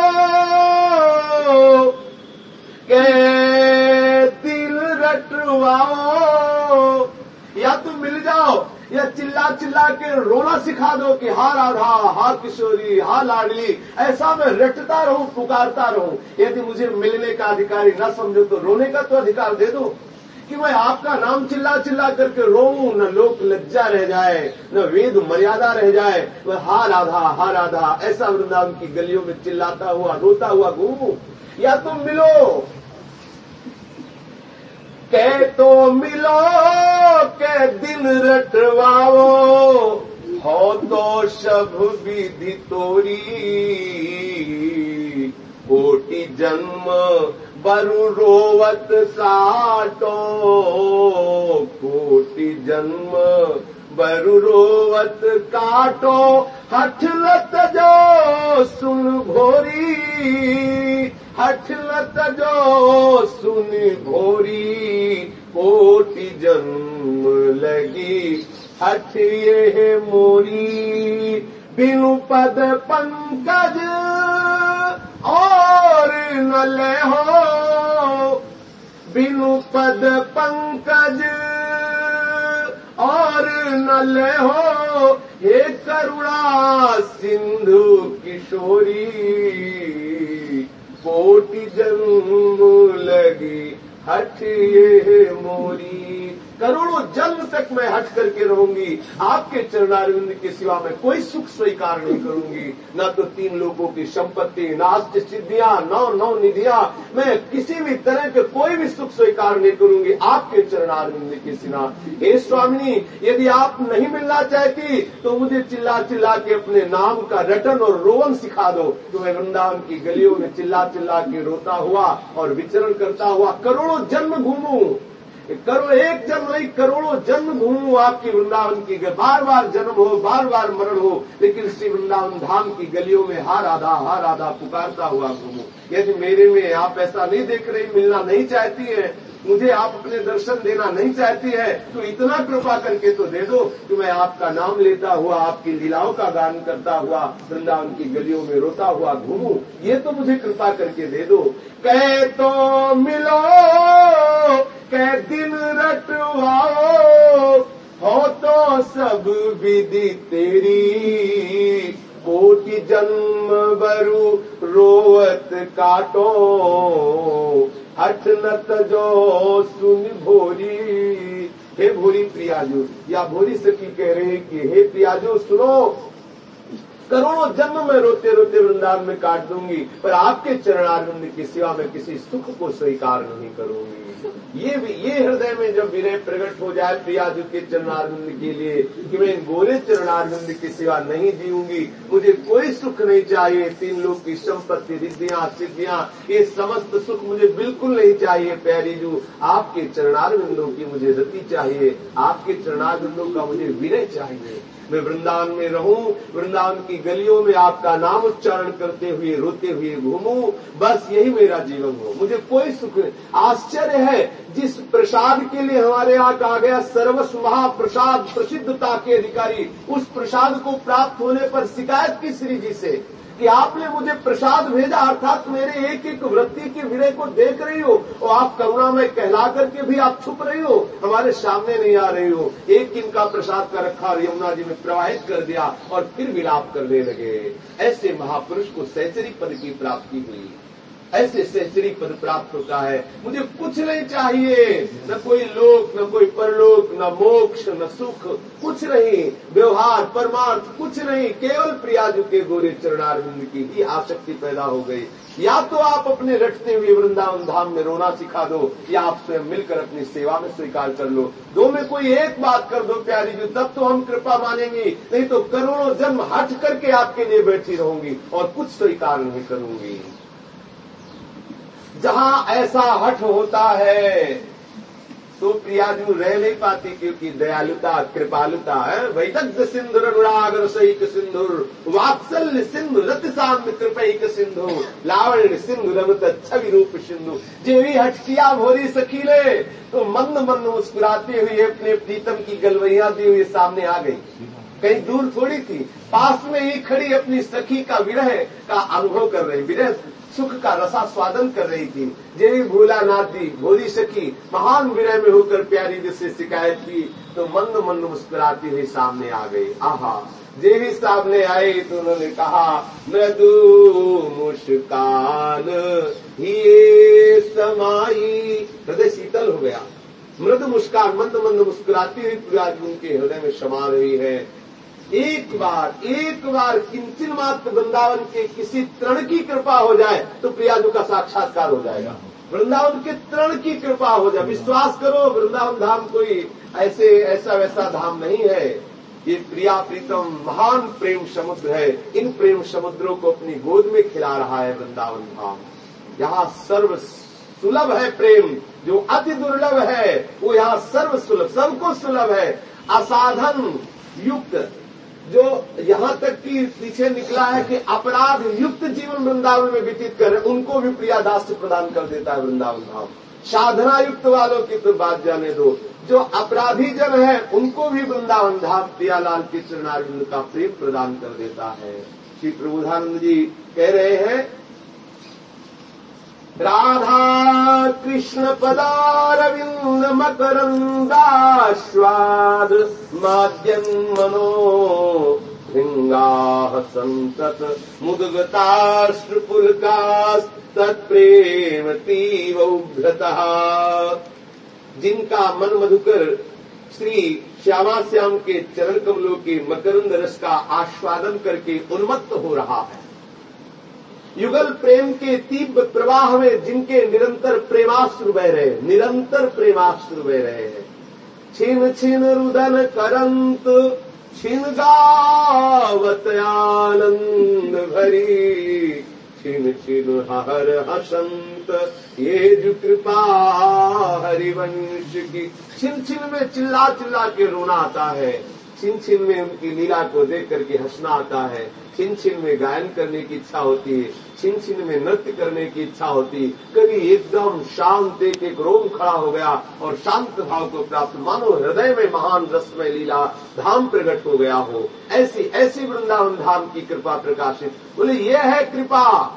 के दिल रटवाओ, या तुम मिल जाओ? या चिल्ला चिल्ला के रोना सिखा दो कि हा राधा, हा किशोरी, हा लाडली, ऐसा मैं रटता रहूँ, पुकारता रहूँ। यदि मुझे मिलने का अधिकारी न समझो तो रोने का तो अधिकार दे दो। कि मैं आपका नाम चिल्ला चिल्ला करके रोऊं, न लोक लज्जा रह जाए, न वेद मर्यादा रह जाए। वह हा राधा हा राधा, ऐसा वृंदावन की गलियों में चिल्लाता हुआ, रोता हुआ घूमू। या तुम मिलो कह तो मिलो के दिन रटवाओ। हो तो शभ विधि तोरी। कोटि जन्म बरु रोवत काटो कोटि जन्म बरु रोवत काटो, हठ लत जो सुन भोरी। हठ लत जो सुन भोरी कोटि जन्म लगी। हठ ये मोरी, बिनु पद पंकज, और न ले हो बिनु पद पंकज और न ले हो हे करुणा सिंधु किशोरी। कोटि जन्म लगी हठ ये मोरी। करोड़ों जन्म तक मैं हट करके रहूँगी। आपके चरणारविंद के सिवा मैं कोई सुख स्वीकार नहीं करूँगी। न तो तीन लोगों की संपत्ति नास्त सिद्धियाँ, नौ नौ निधियाँ। मैं किसी भी तरह के कोई भी सुख स्वीकार नहीं करूँगी आपके चरणारविंद के सिवा। हे स्वामिनी, यदि आप नहीं मिलना चाहती तो मुझे चिल्ला चिल्ला के अपने नाम का रटन और रोवन सिखा दो। तो मैं वृंदावन की गलियों में चिल्ला चिल्ला के रोता हुआ और विचरण करता हुआ करोड़ों जन्म घूमू। करो एक जन्म नहीं, करोड़ों जन्म घूमू आपकी वृंदावन की बार बार जन्म हो बार बार मरण हो, लेकिन श्री वृंदावन धाम की गलियों में हार आधा हार आधा पुकारता हुआ घूमू। यदि मेरे में आप ऐसा नहीं देख रहे, मिलना नहीं चाहती है मुझे आप अपने दर्शन देना नहीं चाहती है तो इतना कृपा करके तो दे दो कि मैं आपका नाम लेता हुआ, आपकी लीलाओं का गान करता हुआ, वृंदावन की गलियों में रोता हुआ घूमू। ये तो मुझे कृपा करके दे दो। कह तो मिलो, कह दिन रटवाओ, हो तो सब विधि तेरी। कोटि जन्म बरु रोवत काटो। हठ नत जो सुन भोरी। हे भोरी प्रियाजू, या भोरी सखी कह रहे कि हे प्रियाजू, सुनो। करोड़ों जन्म में रोते रोते वृंदावन में काट दूँगी, पर आपके चरणारविंद की सिवा में किसी सुख को स्वीकार नहीं करूँगी। ये ये हृदय में जब विनय प्रकट हो जाए प्रियाजू के चरणारविंद के लिए, कि मैं गोरे चरणारविंद की सिवा नहीं जीऊँगी, मुझे कोई सुख नहीं चाहिए, तीन लोग की संपत्ति, रिद्धियाँ, सिद्धियाँ, ये समस्त सुख मुझे बिल्कुल नहीं चाहिए, प्यारी जू, आपके चरणारविंदों की मुझे रति चाहिए, आपके चरणारविंदों का मुझे विनय चाहिए। मैं वृंदावन में रहूँ, वृंदावन की गलियों में आपका नाम उच्चारण करते हुए, रोते हुए घूमूं, बस यही मेरा जीवन हो। मुझे कोई सुख आश्चर्य है, जिस प्रसाद के लिए हमारे यहाँ कहा गया सर्वस्व महाप्रसाद प्रसिद्धता के अधिकारी, उस प्रसाद को प्राप्त होने पर शिकायत की श्री जी से कि आपने मुझे प्रसाद भेजा, अर्थात मेरे एक एक वृत्ति के विनय को देख रही हो और आप करुणा में कहला करके भी आप छुप रही हो, हमारे सामने नहीं आ रही हो। एक इनका प्रसाद का रखा और यमुना जी में प्रवाहित कर दिया और फिर विलाप करने लगे। ऐसे महापुरुष को सैचरी पद की प्राप्ति हुई ऐसे सहचरी पद प्राप्त होता है। मुझे कुछ नहीं चाहिए। न कोई लोक, न कोई परलोक, न मोक्ष, न सुख, कुछ नहीं। व्यवहार, परमार्थ, कुछ नहीं। केवल प्रियाजू के गोरे चरणारविंद की ही आसक्ति पैदा हो गई। या तो आप अपने रटते हुए वृंदावन धाम में रोना सिखा दो, या आप स्वयं मिलकर अपनी सेवा में स्वीकार कर लो। दो में कोई एक बात कर दो, प्यारी जी, तब तो हम कृपा मानेंगे। नहीं तो करोड़ों जन्म हट करके आपके लिए बैठी रहूँगी और कुछ स्वीकार नहीं करूँगी। जहाँ ऐसा हठ होता है तो प्रियाजू रह नहीं पाती क्योंकि दयालुता, कृपालुता है। वैदग्ध सिंधुर अनुरागर सहित सिंधुर, वात्सल्य सिंधु रत साम्य कृपैक सिंधु, लावण्य सिंधु, रमत छवि रूप सिंधु। जेवी हटकिया भोरी सखीले तो मंद मंद मुस्कुराते हुए अपने प्रीतम की गलवैया दी हुई सामने आ गई। कहीं दूर थोड़ी थी, पास में ही खड़ी अपनी सखी का विरह का अनुभव कर रही। विरह सुख का रसा स्वादन कर रही थी। जेवी भूला दी भोली सखी, महान विनय में होकर प्यारी जिससे शिकायत की तो मंद मंद मुस्कुराती हुई सामने आ गई। आहा जेवी सामने आई तो उन्होंने कहा मृदु मुस्कान, ये समाई। हृदय शीतल हो गया। मृदु मुस्कान, मंद मंद मुस्कुराती हुई पूरा उनके हृदय में समा रही है। एक बार एक बार किंचन मात्र वृंदावन के किसी तृण की कृपा हो जाए तो प्रियाजू का साक्षात्कार हो जाएगा। वृंदावन के तृण की कृपा हो जाए। विश्वास करो, वृंदावन धाम कोई ऐसे, ऐसा वैसा धाम नहीं है। ये प्रिया प्रीतम महान प्रेम समुद्र है। इन प्रेम समुद्रों को अपनी गोद में खिला रहा है वृंदावन धाम। यहाँ सर्व सुलभ है प्रेम। जो अति दुर्लभ है, वो यहाँ सर्व सुलभ, सबको सुलभ है। असाधन युक्त जो यहाँ तक कि पीछे निकला है कि अपराध युक्त जीवन वृंदावन में व्यतीत करें उनको भी प्रियादास प्रदान कर देता है वृंदावन धाम। साधना युक्त वालों की तो बात जाने दो। जो अपराधी जन है, उनको भी वृंदावन धाम प्रियालाल के चरणारिंद का प्रेम प्रदान कर देता है। श्री प्रबुधानंद जी कह रहे हैं राधा कृष्ण पदारविंद मकरंदाश्वाद माद्यम मनो भृंगाः सन्तत मुदगताश्रुपुलकास्तत्प्रेम तीव्रतः जिनका मन मधुकर श्री श्यामा श्याम के चरण कमलों के मकरंद रस का आस्वादन करके उन्मत्त हो रहा है। युगल प्रेम के तीव्र प्रवाह में जिनके निरंतर प्रेमाश्रु बह रहे निरंतर प्रेमाश्रु बह रहे हैं। छिन छिन रुदन करंत, छिन गावत आनंद भरी। छिन छिन हर हसंत, ये जो कृपा हरिवंश की। छिन छिन में चिल्ला चिल्ला के रोना आता है। छिन छिन में उनकी लीला को देख करके हंसना आता है। छिन छिन में गायन करने की इच्छा होती है। छिन छिन में नृत्य करने की इच्छा होती। कभी एकदम शांत एक एक रोम खड़ा हो गया और शांत भाव को प्राप्त मानो हृदय में महान रसमय लीला धाम प्रकट हो गया हो। ऐसी ऐसी वृंदावन धाम की कृपा प्रकाशित। बोले ये है कृपा!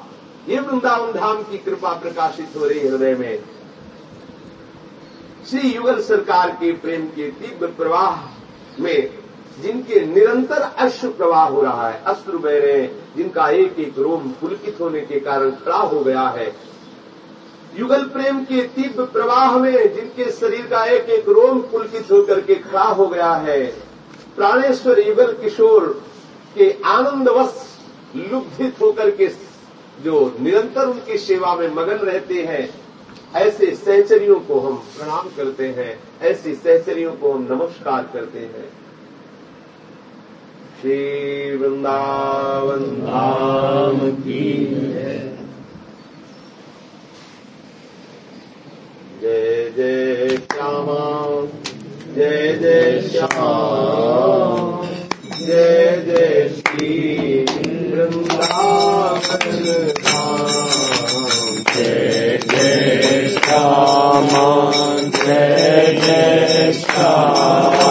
ये वृंदावन धाम की कृपा प्रकाशित हो रही हृदय में। श्री युगल सरकार के प्रेम के तीव्र प्रवाह में जिनके निरंतर अश्रु प्रवाह हो रहा है अश्रु बह रहे हैं जिनका एक एक रोम पुलकित होने के कारण खड़ा हो गया है। युगल प्रेम के तीव्र प्रवाह में जिनके शरीर का एक एक रोम पुलकित होकर के खड़ा हो गया है, प्राणेश्वर युगल किशोर के आनंदवश लुब्धित होकर के जो निरंतर उनकी सेवा में मगन रहते हैं, ऐसे सहचरियों को हम प्रणाम करते हैं, ऐसी सहचरियों को हम नमस्कार करते हैं। श्री वृंदावन धाम की जय जय श्यामा जय जय श्याम जय श्री वृंदावन धाम जय जय श्यामा जय जय श्यामा